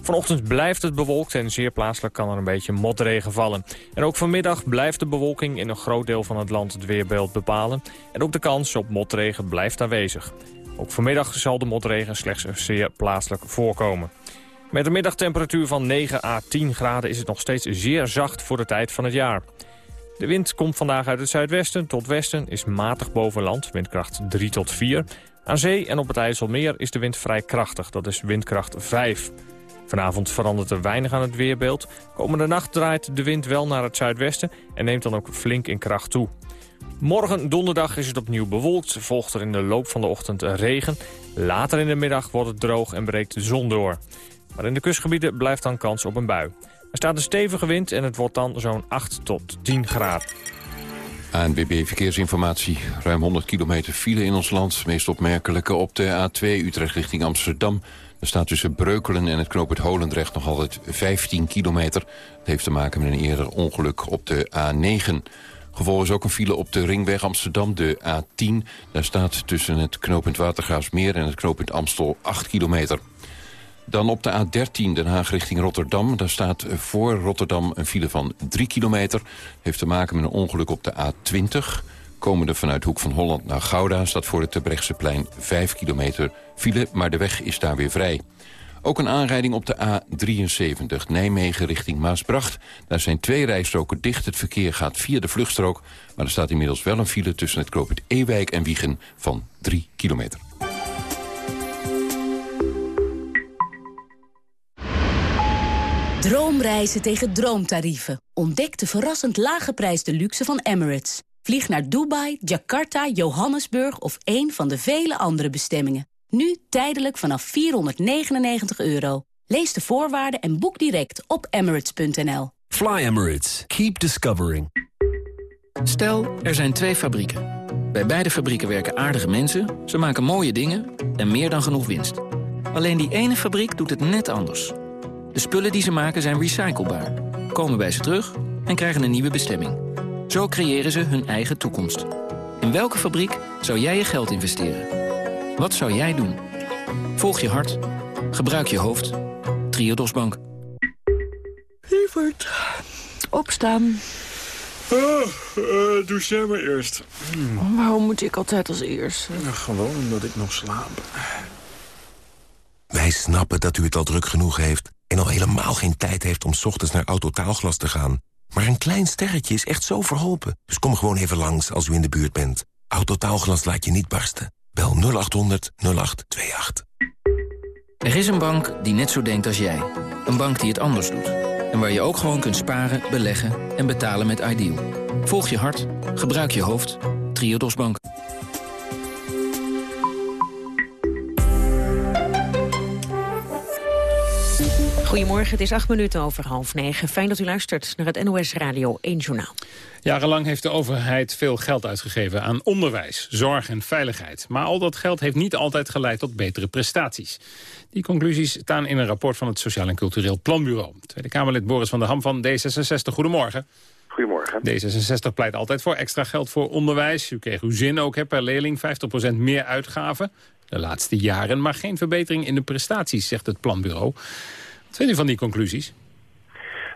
Vanochtend blijft het bewolkt en zeer plaatselijk kan er een beetje motregen vallen. En ook vanmiddag blijft de bewolking in een groot deel van het land het weerbeeld bepalen. En ook de kans op motregen blijft aanwezig. Ook vanmiddag zal de motregen slechts zeer plaatselijk voorkomen. Met een middagtemperatuur van 9 à 10 graden is het nog steeds zeer zacht voor de tijd van het jaar. De wind komt vandaag uit het zuidwesten tot westen, is matig boven land, windkracht 3 tot 4. Aan zee en op het IJsselmeer is de wind vrij krachtig, dat is windkracht 5. Vanavond verandert er weinig aan het weerbeeld. Komende nacht draait de wind wel naar het zuidwesten en neemt dan ook flink in kracht toe. Morgen donderdag is het opnieuw bewolkt, volgt er in de loop van de ochtend regen. Later in de middag wordt het droog en breekt de zon door. Maar in de kustgebieden blijft dan kans op een bui. Er staat een stevige wind en het wordt dan zo'n 8 tot 10 graden. ANWB Verkeersinformatie. Ruim 100 kilometer file in ons land. Meest opmerkelijke op de A2 Utrecht richting Amsterdam. Er staat tussen Breukelen en het knooppunt Holendrecht nog altijd 15 kilometer. Dat heeft te maken met een eerder ongeluk op de A9. Gevolgens ook een file op de ringweg Amsterdam, de A10. Daar staat tussen het knooppunt Watergaasmeer en het knooppunt Amstel 8 kilometer. Dan op de A13 Den Haag richting Rotterdam. Daar staat voor Rotterdam een file van 3 kilometer. Heeft te maken met een ongeluk op de A20. Komende vanuit Hoek van Holland naar Gouda... staat voor het plein 5 kilometer file, maar de weg is daar weer vrij. Ook een aanrijding op de A73 Nijmegen richting Maasbracht. Daar zijn twee rijstroken dicht. Het verkeer gaat via de vluchtstrook. Maar er staat inmiddels wel een file tussen het knooppunt Ewijk en Wiegen van 3 kilometer. Droomreizen tegen droomtarieven. Ontdek de verrassend lage prijs de luxe van Emirates. Vlieg naar Dubai, Jakarta, Johannesburg of een van de vele andere bestemmingen. Nu tijdelijk vanaf 499 euro. Lees de voorwaarden en boek direct op emirates.nl. Fly Emirates. Keep discovering. Stel, er zijn twee fabrieken. Bij beide fabrieken werken aardige mensen, ze maken mooie dingen en meer dan genoeg winst. Alleen die ene fabriek doet het net anders. De spullen die ze maken zijn recyclebaar, komen bij ze terug en krijgen een nieuwe bestemming. Zo creëren ze hun eigen toekomst. In welke fabriek zou jij je geld investeren? Wat zou jij doen? Volg je hart. Gebruik je hoofd. Triodos Bank. Lieverd, opstaan. Oh, uh, doe jij maar eerst. Hmm. Waarom moet ik altijd als eerst? Nou, gewoon omdat ik nog slaap. Wij snappen dat u het al druk genoeg heeft en al helemaal geen tijd heeft om ochtends naar Autotaalglas te gaan. Maar een klein sterretje is echt zo verholpen. Dus kom gewoon even langs als u in de buurt bent. Autotaalglas laat je niet barsten. Bel 0800 0828. Er is een bank die net zo denkt als jij. Een bank die het anders doet. En waar je ook gewoon kunt sparen, beleggen en betalen met Ideal. Volg je hart, gebruik je hoofd. Triodos Bank. Goedemorgen, het is acht minuten over half negen. Fijn dat u luistert naar het NOS Radio 1 Journaal. Jarenlang heeft de overheid veel geld uitgegeven aan onderwijs, zorg en veiligheid. Maar al dat geld heeft niet altijd geleid tot betere prestaties. Die conclusies staan in een rapport van het Sociaal en Cultureel Planbureau. Tweede Kamerlid Boris van der Ham van D66, goedemorgen. Goedemorgen. D66 pleit altijd voor extra geld voor onderwijs. U kreeg uw zin ook hè, per leerling, 50% meer uitgaven. De laatste jaren, maar geen verbetering in de prestaties, zegt het planbureau. Wat vindt u van die conclusies?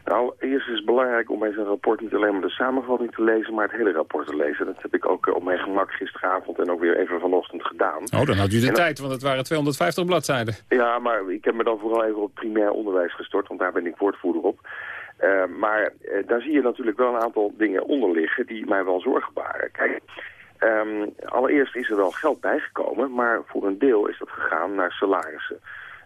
Nou, eerst is het belangrijk om bij zo'n rapport niet alleen maar de samenvatting te lezen, maar het hele rapport te lezen. Dat heb ik ook eh, op mijn gemak gisteravond en ook weer even vanochtend gedaan. Oh, dan had u de tijd, want het waren 250 bladzijden. Ja, maar ik heb me dan vooral even op primair onderwijs gestort, want daar ben ik woordvoerder op. Uh, maar uh, daar zie je natuurlijk wel een aantal dingen onder liggen die mij wel zorgen baren. Kijk, um, allereerst is er wel geld bijgekomen, maar voor een deel is dat gegaan naar salarissen.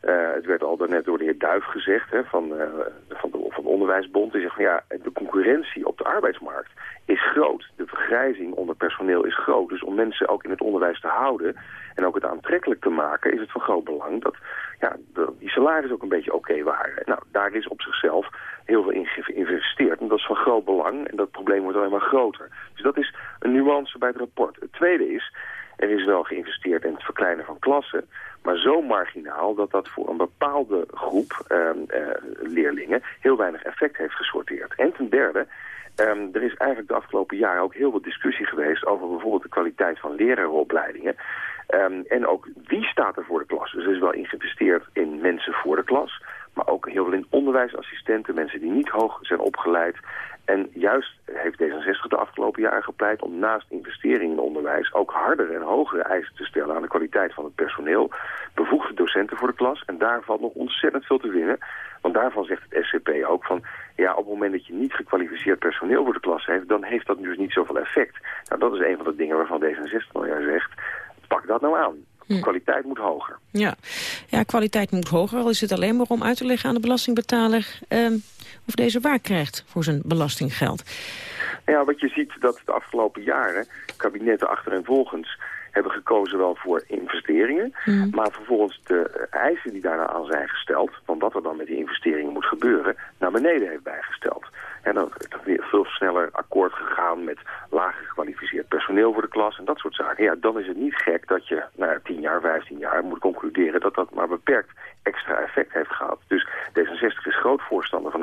Uh, het werd al daarnet door de heer Duif gezegd hè, van, uh, van, de, van de onderwijsbond. Die zegt van ja, de concurrentie op de arbeidsmarkt is groot. De vergrijzing onder personeel is groot. Dus om mensen ook in het onderwijs te houden en ook het aantrekkelijk te maken... is het van groot belang dat ja, de, die salarissen ook een beetje oké waren. Nou, daar is op zichzelf heel veel in geïnvesteerd. En dat is van groot belang en dat probleem wordt alleen maar groter. Dus dat is een nuance bij het rapport. Het tweede is, er is wel geïnvesteerd in het verkleinen van klassen... maar zo marginaal dat dat voor een bepaalde groep uh, uh, leerlingen... heel weinig effect heeft gesorteerd. En ten derde, um, er is eigenlijk de afgelopen jaren ook heel veel discussie geweest... over bijvoorbeeld de kwaliteit van lerarenopleidingen... Um, en ook wie staat er voor de klas. Dus er is wel geïnvesteerd in mensen voor de klas... maar ook heel veel in onderwijsassistenten, mensen die niet hoog zijn opgeleid... En juist heeft D66 de afgelopen jaren gepleit om naast investeringen in onderwijs ook harder en hogere eisen te stellen aan de kwaliteit van het personeel. Bevoegde docenten voor de klas en daar valt nog ontzettend veel te winnen. Want daarvan zegt het SCP ook van, ja op het moment dat je niet gekwalificeerd personeel voor de klas heeft, dan heeft dat dus niet zoveel effect. Nou dat is een van de dingen waarvan D66 al jaar zegt, pak dat nou aan. Hm. Kwaliteit moet hoger. Ja. ja, kwaliteit moet hoger. Al is het alleen maar om uit te leggen aan de belastingbetaler... Uh, of deze waar krijgt voor zijn belastinggeld. Ja, wat je ziet dat de afgelopen jaren kabinetten achter en volgens hebben gekozen wel voor investeringen. Mm. Maar vervolgens de eisen die daarna aan zijn gesteld... van wat er dan met die investeringen moet gebeuren... naar beneden heeft bijgesteld. En dan is er weer veel sneller akkoord gegaan met lager gekwalificeerd personeel voor de klas en dat soort zaken. Ja, dan is het niet gek dat je na 10 jaar, 15 jaar moet concluderen dat dat maar beperkt extra effect heeft gehad. Dus D66 is groot voorstander van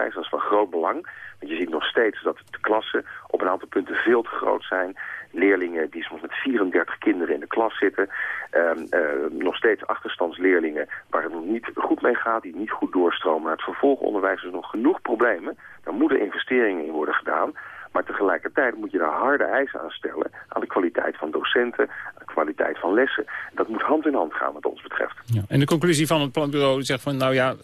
onderwijs. Dat is van groot belang. Want je ziet nog steeds dat de klassen op een aantal punten veel te groot zijn. Leerlingen die soms met 34 kinderen in de klas zitten. Um, uh, nog steeds achterstandsleerlingen waar het nog niet goed mee gaat. Die niet goed doorstromen naar het vervolgonderwijs. Dus nog genoeg problemen. Daar moeten investeringen in worden gedaan. Maar tegelijkertijd moet je daar harde eisen aan stellen... aan de kwaliteit van docenten, aan de kwaliteit van lessen. Dat moet hand in hand gaan wat ons betreft. Ja. En de conclusie van het planbureau zegt van... nou ja,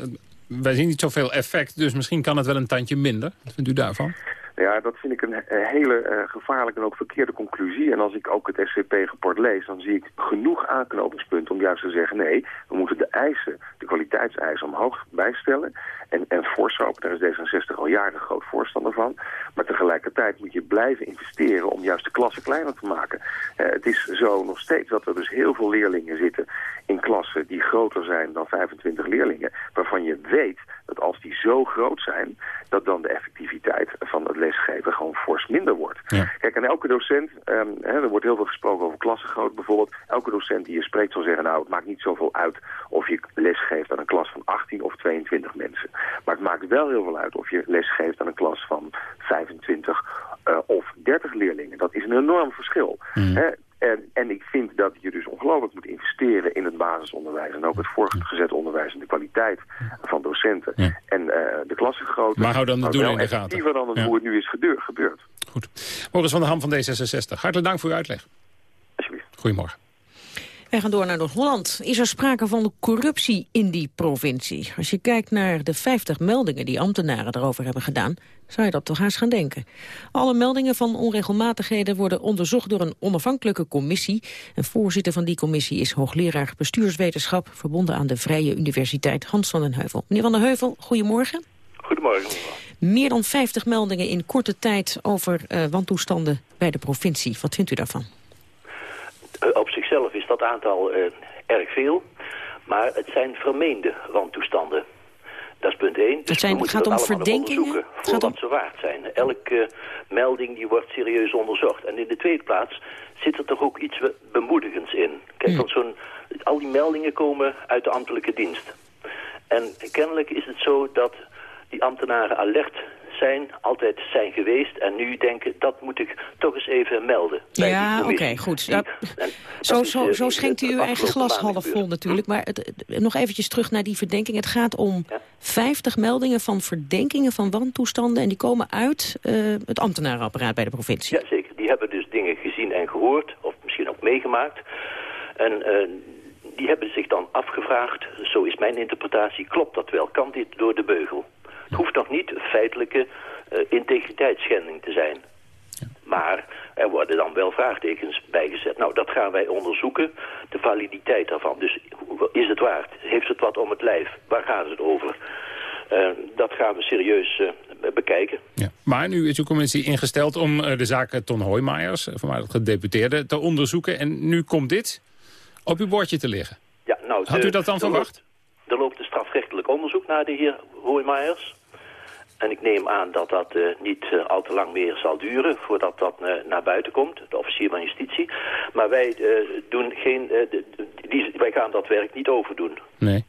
wij zien niet zoveel effect, dus misschien kan het wel een tandje minder. Wat vindt u daarvan? Ja, dat vind ik een, hele uh, gevaarlijke en ook verkeerde conclusie. En als ik ook het SCP-rapport lees, dan zie ik genoeg aanknopingspunten om juist te zeggen... nee, we moeten de eisen, de kwaliteitseisen omhoog bijstellen. En, en fors daar is D66 al jaren groot voorstander van. Maar tegelijkertijd moet je blijven investeren om juist de klassen kleiner te maken. Uh, het is zo nog steeds dat er dus heel veel leerlingen zitten in klassen die groter zijn dan 25 leerlingen. Waarvan je weet dat als die zo groot zijn, dat dan de effectiviteit van het lesgeven gewoon fors minder wordt. Ja. Kijk, en elke docent, um, hè, er wordt heel veel gesproken over klassengroot bijvoorbeeld. Elke docent die je spreekt zal zeggen, nou het maakt niet zoveel uit of je lesgeeft aan een klas van 18 of 22 mensen. Maar het maakt wel heel veel uit of je lesgeeft aan een klas van 25 uh, of 30 leerlingen. Dat is een enorm verschil. Mm. Hè? En, en ik vind dat je dus ongelooflijk moet investeren in het basisonderwijs... en ook het voortgezet onderwijs en de kwaliteit van docenten. Ja. En uh, de klassengrootte... Maar hou dan de doel in de gaten. dan ja. hoe het nu is gebeurd. Goed. Boris van der Ham van D66, hartelijk dank voor uw uitleg. Alsjeblieft. Goedemorgen. Wij gaan door naar Noord-Holland. Is er sprake van corruptie in die provincie? Als je kijkt naar de 50 meldingen die ambtenaren erover hebben gedaan... zou je dat toch haast gaan denken. Alle meldingen van onregelmatigheden worden onderzocht door een onafhankelijke commissie. En voorzitter van die commissie is hoogleraar bestuurswetenschap... verbonden aan de Vrije Universiteit Hans van den Heuvel. Meneer van den Heuvel, goedemorgen. Goedemorgen. Meer dan 50 meldingen in korte tijd over uh, wantoestanden bij de provincie. Wat vindt u daarvan? op zichzelf is dat aantal uh, erg veel. Maar het zijn vermeende wantoestanden. Dat is punt één. Het Dus zijn- we moeten gaat om verdenkingen? Het gaat om- wat ze waard zijn. Elke melding die wordt serieus onderzocht. En in de tweede plaats zit er toch ook iets be- bemoedigends in. Kijk, Hmm. want zo'n, al die meldingen komen uit de ambtelijke dienst. En kennelijk is het zo dat die ambtenaren alert zijn, altijd zijn geweest... en nu denken, dat moet ik toch eens even melden. Ja, oké, goed. En Zo, is, zo, eh, zo in schenkt u uw eigen glas half vol natuurlijk. Maar het, het- nog eventjes terug naar die verdenking. Het gaat om 50 meldingen van verdenkingen van wantoestanden... en die komen uit eh, het ambtenarenapparaat bij de provincie. Ja, zeker. Die hebben dus dingen gezien en gehoord, of misschien ook meegemaakt. En eh, die hebben zich dan afgevraagd, zo is mijn interpretatie, klopt dat wel? Kan dit door de beugel? Het hoeft nog niet feitelijke eh, integriteitsschending te zijn. Maar er worden dan wel vraagtekens bijgezet. Nou, dat gaan wij onderzoeken, de validiteit daarvan. Dus is het waard? Heeft het wat om het lijf? Waar gaat het over? Eh, dat gaan we serieus eh, bekijken. Ja. Maar nu is uw commissie ingesteld om de zaak Ton Hoijmaijers, voormalig gedeputeerde, te onderzoeken. En nu komt dit op uw bordje te liggen. Ja, nou, Had de- u dat dan er verwacht? Er loopt een strafrechtelijk onderzoek naar de heer Hoijmaijers. En ik neem aan dat dat eh, niet eh, al te lang meer zal duren voordat dat eh, naar buiten komt, de officier van justitie. Maar wij, doen geen, die, wij gaan dat werk niet overdoen. Nee.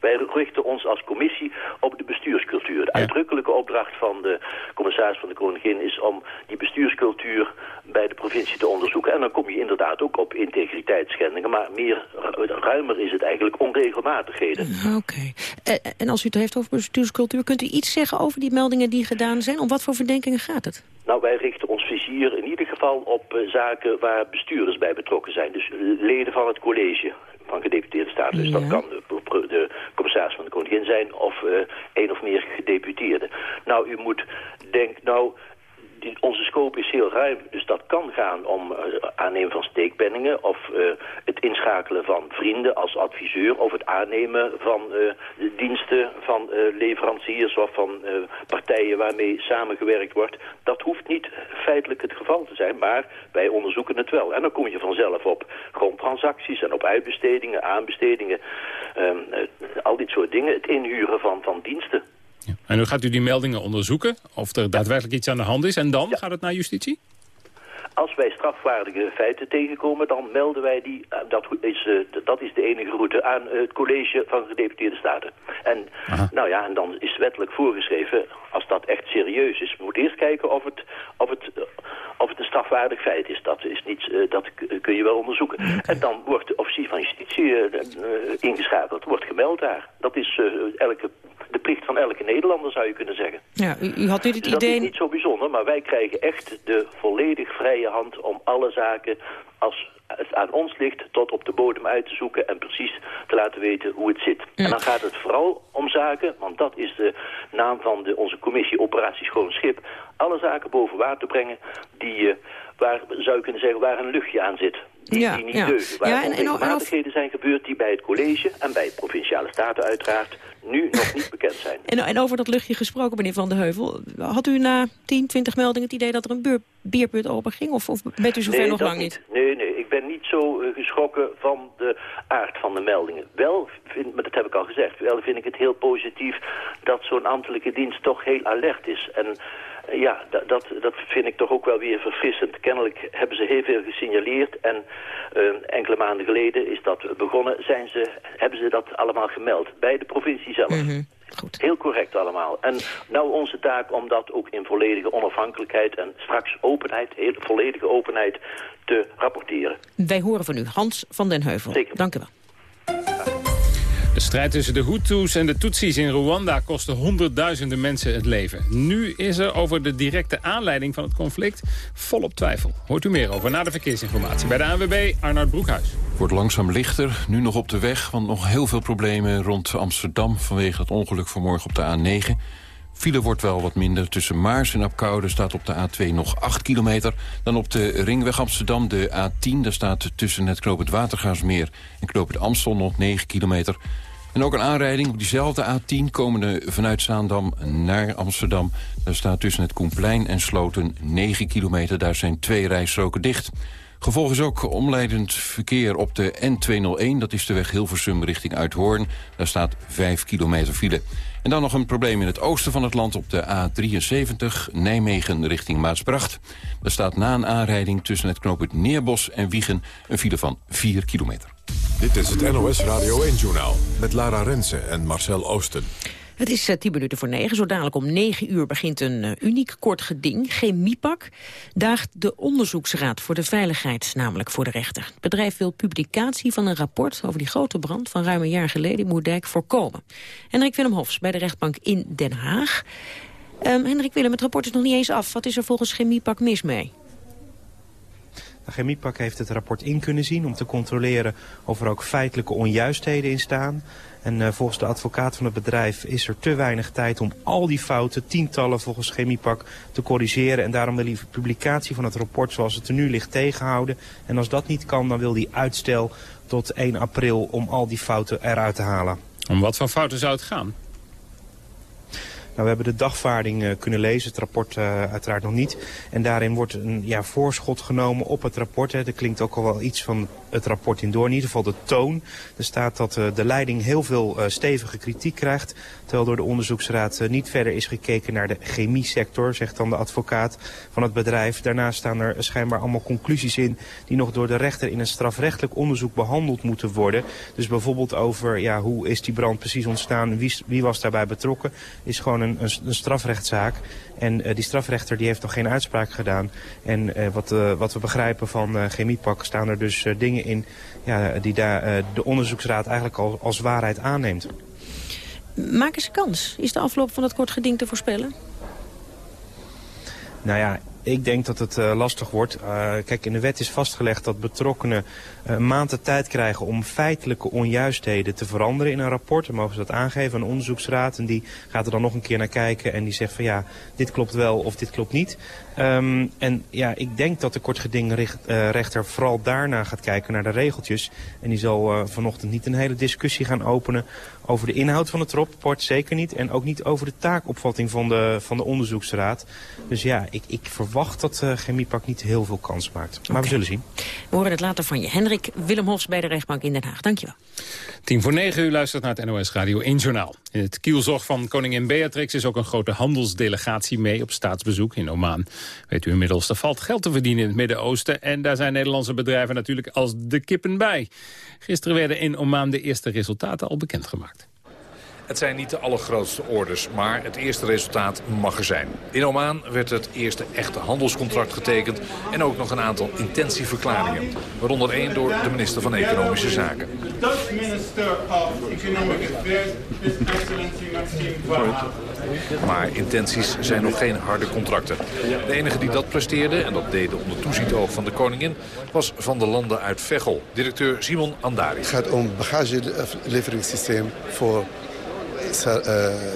Wij richten ons als commissie op de bestuurscultuur. De uitdrukkelijke opdracht van de commissaris van de Koningin is om die bestuurscultuur bij de provincie te onderzoeken. En dan kom je inderdaad ook op integriteitsschendingen. Maar meer ru- ruimer is het eigenlijk onregelmatigheden. Oké. Eh, En als u het heeft over bestuurscultuur... kunt u iets zeggen over die meldingen die gedaan zijn? Om wat voor verdenkingen gaat het? Nou, wij richten ons vizier in ieder geval op eh, zaken waar bestuurders bij betrokken zijn. Dus eh, leden van het college van gedeputeerde staten. Dus dat kan de, de commissaris van de koningin zijn of eh één of meer gedeputeerden. Nou, u moet denken, nou, onze scope is heel ruim. Dus dat kan gaan om eh, aannemen van steekpenningen of eh, het inschakelen van vrienden als adviseur of het aannemen van eh, diensten van leveranciers of van partijen waarmee samengewerkt wordt. Dat hoeft niet feitelijk het geval te zijn, maar wij onderzoeken het wel. En dan kom je vanzelf op grondtransacties en op uitbestedingen, aanbestedingen, ehm, eh, al dit soort dingen. Het inhuren van, van diensten. En nu gaat u die meldingen onderzoeken of er daadwerkelijk iets aan de hand is. En dan gaat het naar justitie? Als wij strafwaardige feiten tegenkomen, dan melden wij die, eh, dat is, eh, dat is de enige route, aan het college van gedeputeerde staten. En, nou ja, en dan is wettelijk voorgeschreven, als dat echt serieus is, we moeten eerst kijken of het, of het, eh, of het een strafwaardig feit is. Dat, is niet, eh, dat kun je wel onderzoeken. En dan wordt de officier van justitie ingeschakeld, wordt gemeld daar. Dat is eh, elke, de plicht van elke Nederlander, zou je kunnen zeggen. Ja, u, u had nu het Dus dat idee... is niet zo bijzonder, maar wij krijgen echt de volledig vrije hand om alle zaken als het aan ons ligt tot op de bodem uit te zoeken en precies te laten weten hoe het zit. En dan gaat het vooral om zaken, want dat is de naam van de, onze commissie Operatie Schoon Schip, alle zaken boven water brengen die, eh, waar, zou je kunnen zeggen, waar een luchtje aan zit. Die, Ja, die niet ja. deugen. Waar Ja, en- onregelmatigheden zijn gebeurd die bij het college en bij provinciale staten uiteraard nu nog niet bekend zijn. En, en over dat luchtje gesproken, meneer Van der Heuvel. Had u na 10, 20 meldingen het idee dat er een bierput open ging? Of, of bent u zover nee, nog lang niet? Nee, nee, ik ben niet zo eh, geschrokken van de aard van de meldingen. Wel, vind, maar dat heb ik al gezegd, wel vind ik het heel positief dat zo'n ambtelijke dienst toch heel alert is. En eh, ja, dat, dat, dat vind ik toch ook wel weer verfrissend. Kennelijk hebben ze heel veel gesignaleerd en eh, enkele maanden geleden is dat begonnen, zijn ze, hebben ze dat allemaal gemeld bij de provincie zelf. Mhm. Heel correct allemaal. En nou onze taak om dat ook in volledige onafhankelijkheid en straks openheid, heel volledige openheid te rapporteren. Wij horen van u, Hans van den Heuvel. Dank u wel. De strijd tussen de Hutus en de Tutsis in Rwanda kostte honderdduizenden mensen het leven. Nu is er over de directe aanleiding van het conflict volop twijfel. Hoort u meer over na de verkeersinformatie bij de ANWB Arnoud Broekhuis. Wordt langzaam lichter, nu nog op de weg, want nog heel veel problemen rond Amsterdam vanwege het ongeluk vanmorgen op de A9. File wordt wel wat minder. Tussen Maars en Apkoude staat op de A2 nog 8 kilometer. Dan op de ringweg Amsterdam, de A10, daar staat tussen het knooppunt Watergaasmeer en knooppunt Amstel nog 9 kilometer. En ook een aanrijding op diezelfde A10 komende vanuit Zaandam naar Amsterdam. Daar staat tussen het Koenplein en Sloten 9 kilometer. Daar zijn twee rijstroken dicht. Gevolg is ook omleidend verkeer op de N201. Dat is de weg Hilversum richting Uithoorn. Daar staat 5 kilometer file. En dan nog een probleem in het oosten van het land op de A73... Nijmegen richting Maasbracht. Er staat na een aanrijding tussen het knooppunt Neerbos en Wiegen... een file van 4 kilometer. Dit is het NOS Radio 1-journaal met Lara Rensen en Marcel Oosten. Het is uh, tien minuten voor negen. Zo dadelijk om negen uur begint een uh, uniek kort geding. Chemiepak daagt de onderzoeksraad voor de veiligheid namelijk voor de rechter. Het bedrijf wil publicatie van een rapport over die grote brand van ruim een jaar geleden in Moerdijk voorkomen. Hendrik Willem Hofs bij de rechtbank in Den Haag. Um, Hendrik Willem, het rapport is nog niet eens af. Wat is er volgens Chemiepak mis mee? De Chemiepak heeft het rapport in kunnen zien om te controleren of er ook feitelijke onjuistheden in staan. En uh, volgens de advocaat van het bedrijf is er te weinig tijd om al die fouten, tientallen volgens Chemiepak, te corrigeren. En daarom wil hij de publicatie van het rapport zoals het er nu ligt tegenhouden. En als dat niet kan, dan wil hij uitstel tot 1 april om al die fouten eruit te halen. Om wat voor fouten zou het gaan? Nou, we hebben de dagvaarding uh, kunnen lezen, het rapport uh, uiteraard nog niet. En daarin wordt een ja, voorschot genomen op het rapport. Hè. Er klinkt ook al wel iets van het rapport in door, in ieder geval de toon. Er staat dat uh, de leiding heel veel stevige kritiek krijgt. Terwijl door de onderzoeksraad niet verder is gekeken naar de chemiesector, zegt dan de advocaat van het bedrijf. Daarnaast staan er schijnbaar allemaal conclusies in die nog door de rechter in een strafrechtelijk onderzoek behandeld moeten worden. Dus bijvoorbeeld over ja, hoe is die brand precies ontstaan, wie, wie was daarbij betrokken, is gewoon een, een, een strafrechtszaak. En uh, die strafrechter die heeft nog geen uitspraak gedaan. En uh, wat, uh, wat we begrijpen van Chemiepak staan er dus dingen in ja, die daar de onderzoeksraad eigenlijk al, als waarheid aanneemt. Maken ze kans? Is de afloop van het kort geding te voorspellen? Nou ja, ik denk dat het uh, lastig wordt. Uh, kijk, in de wet is vastgelegd dat betrokkenen uh, maand de tijd krijgen om feitelijke onjuistheden te veranderen in een rapport. Dan mogen ze dat aangeven, een onderzoeksraad. En die gaat er dan nog een keer naar kijken en die zegt van ja, dit klopt wel of dit klopt niet. Um, en ja, ik denk dat de kortgedingrechter vooral daarna gaat kijken naar de regeltjes. En die zal vanochtend niet een hele discussie gaan openen over de inhoud van het rapport, zeker niet. En ook niet over de taakopvatting van de, van de onderzoeksraad. Dus ja, ik, ik verwacht dat uh, Chemiepak niet heel veel kans maakt. Maar okay. we zullen zien. We horen het later van je. Hendrik Willem Hofs bij de rechtbank in Den Haag. Dankjewel. Tien voor negen uur luistert naar het NOS Radio 1 Journaal. In het kielzog van koningin Beatrix is ook een grote handelsdelegatie mee op staatsbezoek in Oman. Weet u inmiddels, er valt geld te verdienen in het Midden-Oosten. En daar zijn Nederlandse bedrijven natuurlijk als de kippen bij. Gisteren werden in Oman de eerste resultaten al bekendgemaakt. Het zijn niet de allergrootste orders, maar het eerste resultaat mag er zijn. In Oman werd het eerste echte handelscontract getekend... en ook nog een aantal intentieverklaringen. Waaronder één door de minister van Economische Zaken. Dutch Minister of Economic Affairs, His Excellency Maxime Maar intenties zijn nog geen harde contracten. De enige die dat presteerde, en dat deden onder toezicht oog van de koningin... was van de landen uit Veghel, directeur Simon Andari. Het gaat om bagageleveringssysteem voor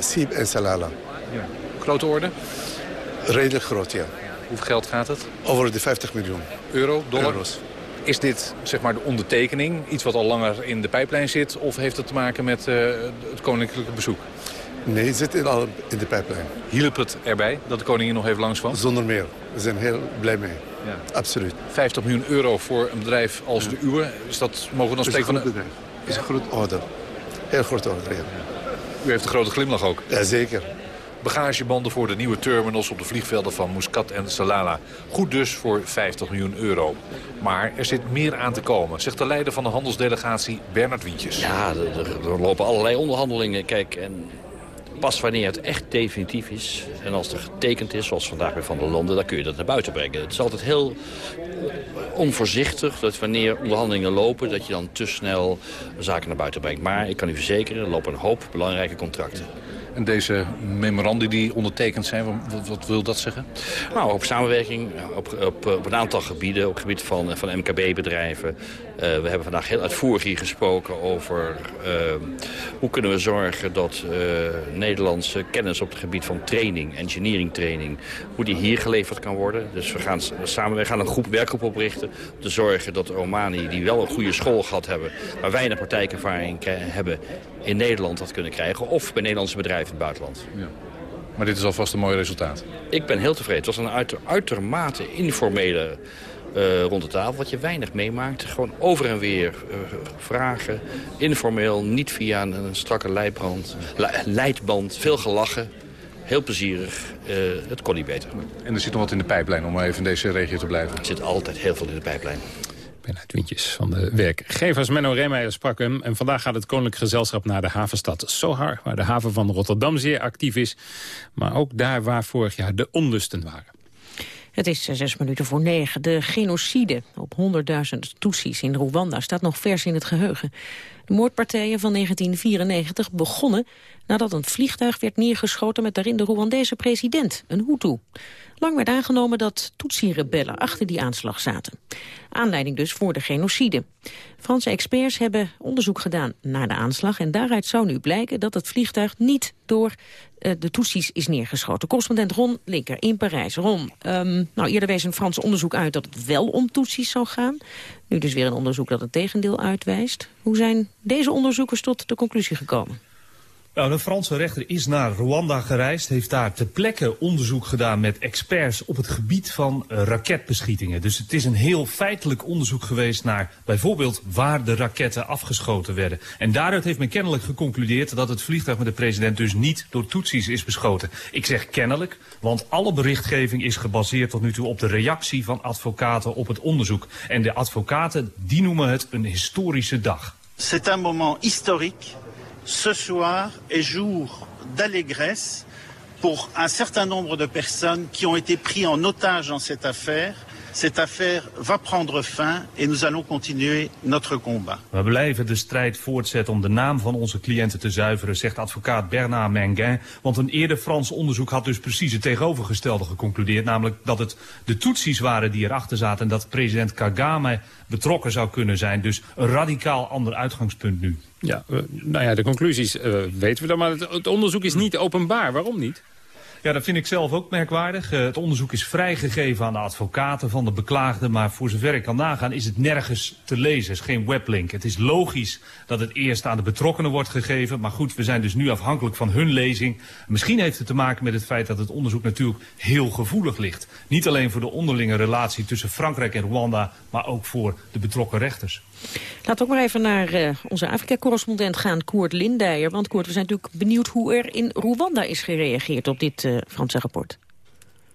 Sieb en Salala. Ja. Grote orde? Redelijk groot, ja. Hoeveel geld gaat het? Over de 50 miljoen. Euro, dollar? Euro's. Is dit zeg maar de ondertekening, iets wat al langer in de pijplijn zit... of heeft het te maken met uh, het koninklijke bezoek? Nee, het zit al in de pijplijn. Hielp het erbij dat de koningin nog even langs kwam? Zonder meer. We zijn heel blij mee. Ja. Absoluut. 50 miljoen euro voor een bedrijf als ja. de uwe. Is dat, mogen we dan spreken van... Bedrijf. is een groot order. Heel groot order, ja. U heeft een grote glimlach ook. Jazeker. Bagagebanden voor de nieuwe terminals op de vliegvelden van Muscat en Salalah. Goed dus voor 50 miljoen euro. Maar er zit meer aan te komen, zegt de leider van de handelsdelegatie Bernard Wientjes. Ja, er, er lopen allerlei onderhandelingen. Kijk, en pas wanneer het echt definitief is... en als er getekend is, zoals vandaag bij Van der Londen... dan kun je dat naar buiten brengen. Het is altijd heel onvoorzichtig dat wanneer onderhandelingen lopen... dat je dan te snel zaken naar buiten brengt. Maar ik kan u verzekeren, er lopen een hoop belangrijke contracten. En deze memorandi die ondertekend zijn, wat, wat wil dat zeggen? Nou, op samenwerking op, op, op een aantal gebieden. Op het gebied van, van MKB-bedrijven. Uh, we hebben vandaag heel uitvoerig hier gesproken over uh, hoe kunnen we zorgen dat uh, Nederlandse kennis op het gebied van training, engineering training, hoe die hier geleverd kan worden. Dus we gaan samen we gaan een groep, werkgroep oprichten om te zorgen dat de Romani die wel een goede school gehad hebben, maar weinig praktijkervaring hebben in Nederland dat kunnen krijgen. Of bij Nederlandse bedrijven in het buitenland. Ja. Maar dit is alvast een mooi resultaat. Ik ben heel tevreden. Het was een uiter, uitermate informele uh, rond de tafel. Wat je weinig meemaakt. Gewoon over en weer uh, vragen. Informeel, niet via een, een strakke leidband, leidband. Veel gelachen. Heel plezierig. Uh, het kon niet beter. En er zit nog wat in de pijplijn om even in deze regio te blijven? Er zit altijd heel veel in de pijplijn. Bernard Wintjes van de werkgevers. Menno Reemeijer sprak hem. En vandaag gaat het Koninklijk Gezelschap naar de havenstad Sohar... waar de haven van Rotterdam zeer actief is. Maar ook daar waar vorig jaar de onlusten waren. Het is zes minuten voor negen. De genocide op 100.000 Tutsis in Rwanda staat nog vers in het geheugen. De moordpartijen van 1994 begonnen nadat een vliegtuig werd neergeschoten met daarin de Rwandese president, een Hutu. Lang werd aangenomen dat Tutsi-rebellen achter die aanslag zaten. Aanleiding dus voor de genocide. Franse experts hebben onderzoek gedaan naar de aanslag... en daaruit zou nu blijken dat het vliegtuig niet door uh, de Tutsis is neergeschoten. Correspondent Ron Linker in Parijs. Ron, um, nou, eerder wees een Frans onderzoek uit dat het wel om Tutsis zou gaan. Nu dus weer een onderzoek dat het tegendeel uitwijst. Hoe zijn deze onderzoekers tot de conclusie gekomen? Nou, de Franse rechter is naar Rwanda gereisd, heeft daar ter plekke onderzoek gedaan met experts op het gebied van uh, raketbeschietingen. Dus het is een heel feitelijk onderzoek geweest naar bijvoorbeeld waar de raketten afgeschoten werden. En daaruit heeft men kennelijk geconcludeerd dat het vliegtuig met de president dus niet door Tutsis is beschoten. Ik zeg kennelijk, want alle berichtgeving is gebaseerd tot nu toe op de reactie van advocaten op het onderzoek. En de advocaten, die noemen het een historische dag. C'est un moment historique ce soir est jour d'allégresse pour un certain nombre de personnes qui ont été prises en otage dans cette affaire. Cette affaire va prendre fin et nous allons continuer notre combat. We blijven de strijd voortzetten om de naam van onze cliënten te zuiveren, zegt advocaat Bernard Menguin. Want een eerder Frans onderzoek had dus precies het tegenovergestelde geconcludeerd. Namelijk dat het de Tutsis waren die erachter zaten en dat president Kagame betrokken zou kunnen zijn. Dus een radicaal ander uitgangspunt nu. Ja, uh, nou ja, de conclusies uh, weten we dan, maar het, het onderzoek is niet openbaar. Waarom niet? Ja, dat vind ik zelf ook merkwaardig. Uh, het onderzoek is vrijgegeven aan de advocaten van de beklaagde. Maar voor zover ik kan nagaan is het nergens te lezen. Het is geen weblink. Het is logisch dat het eerst aan de betrokkenen wordt gegeven. Maar goed, we zijn dus nu afhankelijk van hun lezing. Misschien heeft het te maken met het feit dat het onderzoek natuurlijk heel gevoelig ligt. Niet alleen voor de onderlinge relatie tussen Frankrijk en Rwanda. Maar ook voor de betrokken rechters. Laat ook maar even naar uh, onze Afrika-correspondent gaan, Koert Lindijer. Want Koert, we zijn natuurlijk benieuwd hoe er in Rwanda is gereageerd op dit uh, Franse rapport.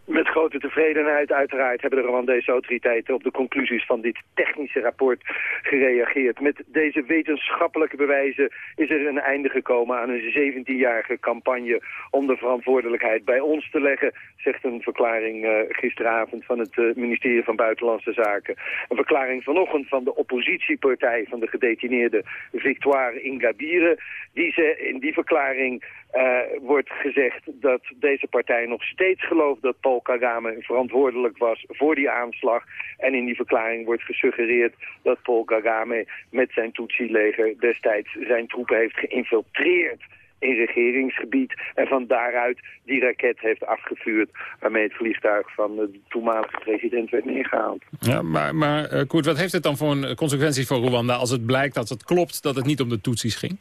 Met grote tevredenheid uiteraard hebben de Rwandese autoriteiten op de conclusies van dit technische rapport gereageerd. Met deze wetenschappelijke bewijzen is er een einde gekomen aan een 17-jarige campagne om de verantwoordelijkheid bij ons te leggen, zegt een verklaring uh, gisteravond van het uh, ministerie van Buitenlandse Zaken. Een verklaring vanochtend van de oppositiepartij van de gedetineerde Victoire Ingabire. Die ze in die verklaring uh, wordt gezegd dat deze partij nog steeds gelooft dat Paul Kagame verantwoordelijk was voor die aanslag. En in die verklaring wordt gesuggereerd dat Paul Kagame met zijn Tutsi-leger destijds zijn troepen heeft geïnfiltreerd in regeringsgebied. En van daaruit die raket heeft afgevuurd waarmee het vliegtuig van de toenmalige president werd neergehaald. Ja, maar, maar uh, Koert, wat heeft het dan voor een consequenties voor Rwanda als het blijkt dat het klopt dat het niet om de Tutsis ging?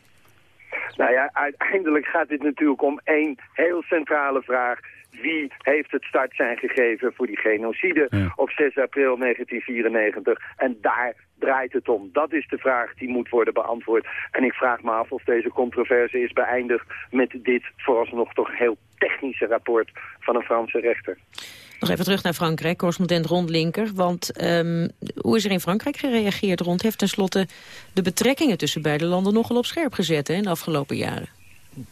Nou ja, uiteindelijk gaat dit natuurlijk om één heel centrale vraag. Wie heeft het startsein gegeven voor die genocide ja. op 6 april 1994? En daar draait het om. Dat is de vraag die moet worden beantwoord. En ik vraag me af of deze controverse is beëindigd met dit vooralsnog toch heel technische rapport van een Franse rechter. Nog even terug naar Frankrijk, correspondent Rond Linker. Want um, hoe is er in Frankrijk gereageerd? Rond heeft tenslotte de betrekkingen tussen beide landen nogal op scherp gezet in de afgelopen jaren.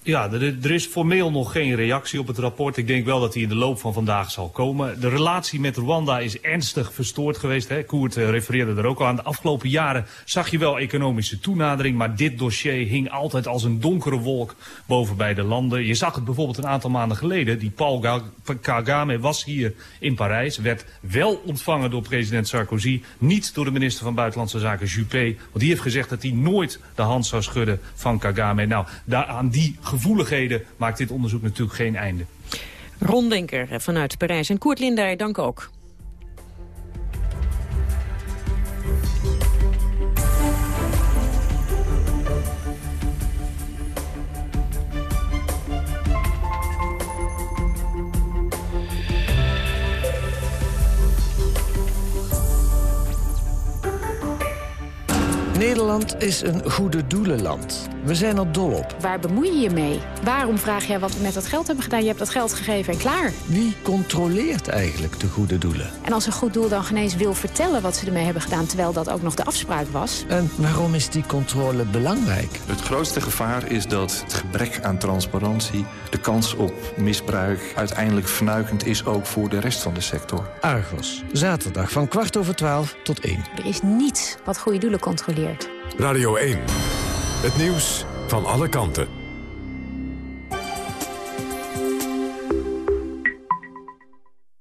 Ja, er, er, is formeel nog geen reactie op het rapport. Ik denk wel dat die in de loop van vandaag zal komen. De relatie met Rwanda is ernstig verstoord geweest. Hè. Koert uh, refereerde er ook al aan. De afgelopen jaren zag je wel economische toenadering... maar dit dossier hing altijd als een donkere wolk boven beide landen. Je zag het bijvoorbeeld een aantal maanden geleden. Die Paul Kagame was hier in Parijs. Werd wel ontvangen door president Sarkozy. Niet door de minister van Buitenlandse Zaken Juppé. Want die heeft gezegd dat hij nooit de hand zou schudden van Kagame. Nou, daar, aan die gevoeligheden maakt dit onderzoek natuurlijk geen einde. Ron Denker vanuit Parijs en Koert Lindaar, dank ook. Nederland is een goede doelenland. We zijn er dol op. Waar bemoei je je mee? Waarom vraag jij wat we met dat geld hebben gedaan? Je hebt dat geld gegeven en klaar. Wie controleert eigenlijk de goede doelen? En als een goed doel dan genees wil vertellen wat ze ermee hebben gedaan... terwijl dat ook nog de afspraak was. En waarom is die controle belangrijk? Het grootste gevaar is dat het gebrek aan transparantie... de kans op misbruik uiteindelijk vernuikend is ook voor de rest van de sector. Argos, zaterdag van kwart over twaalf tot één. Er is niets wat goede doelen controleert. Radio 1. Het nieuws van alle kanten.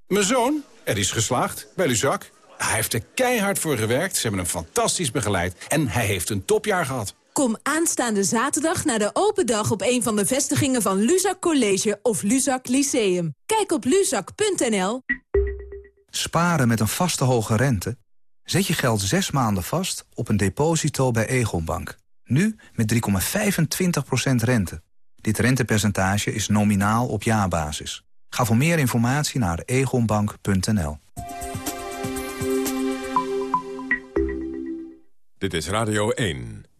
Mijn zoon, er is geslaagd bij Luzak. Hij heeft er keihard voor gewerkt, ze hebben hem fantastisch begeleid... en hij heeft een topjaar gehad. Kom aanstaande zaterdag naar de open dag op een van de vestigingen van Luzak College of Luzak Lyceum. Kijk op luzak.nl. Sparen met een vaste hoge rente? Zet je geld zes maanden vast op een deposito bij Egonbank. Nu met 3,25% rente. Dit rentepercentage is nominaal op jaarbasis. Ga voor meer informatie naar egonbank.nl. Dit is Radio 1.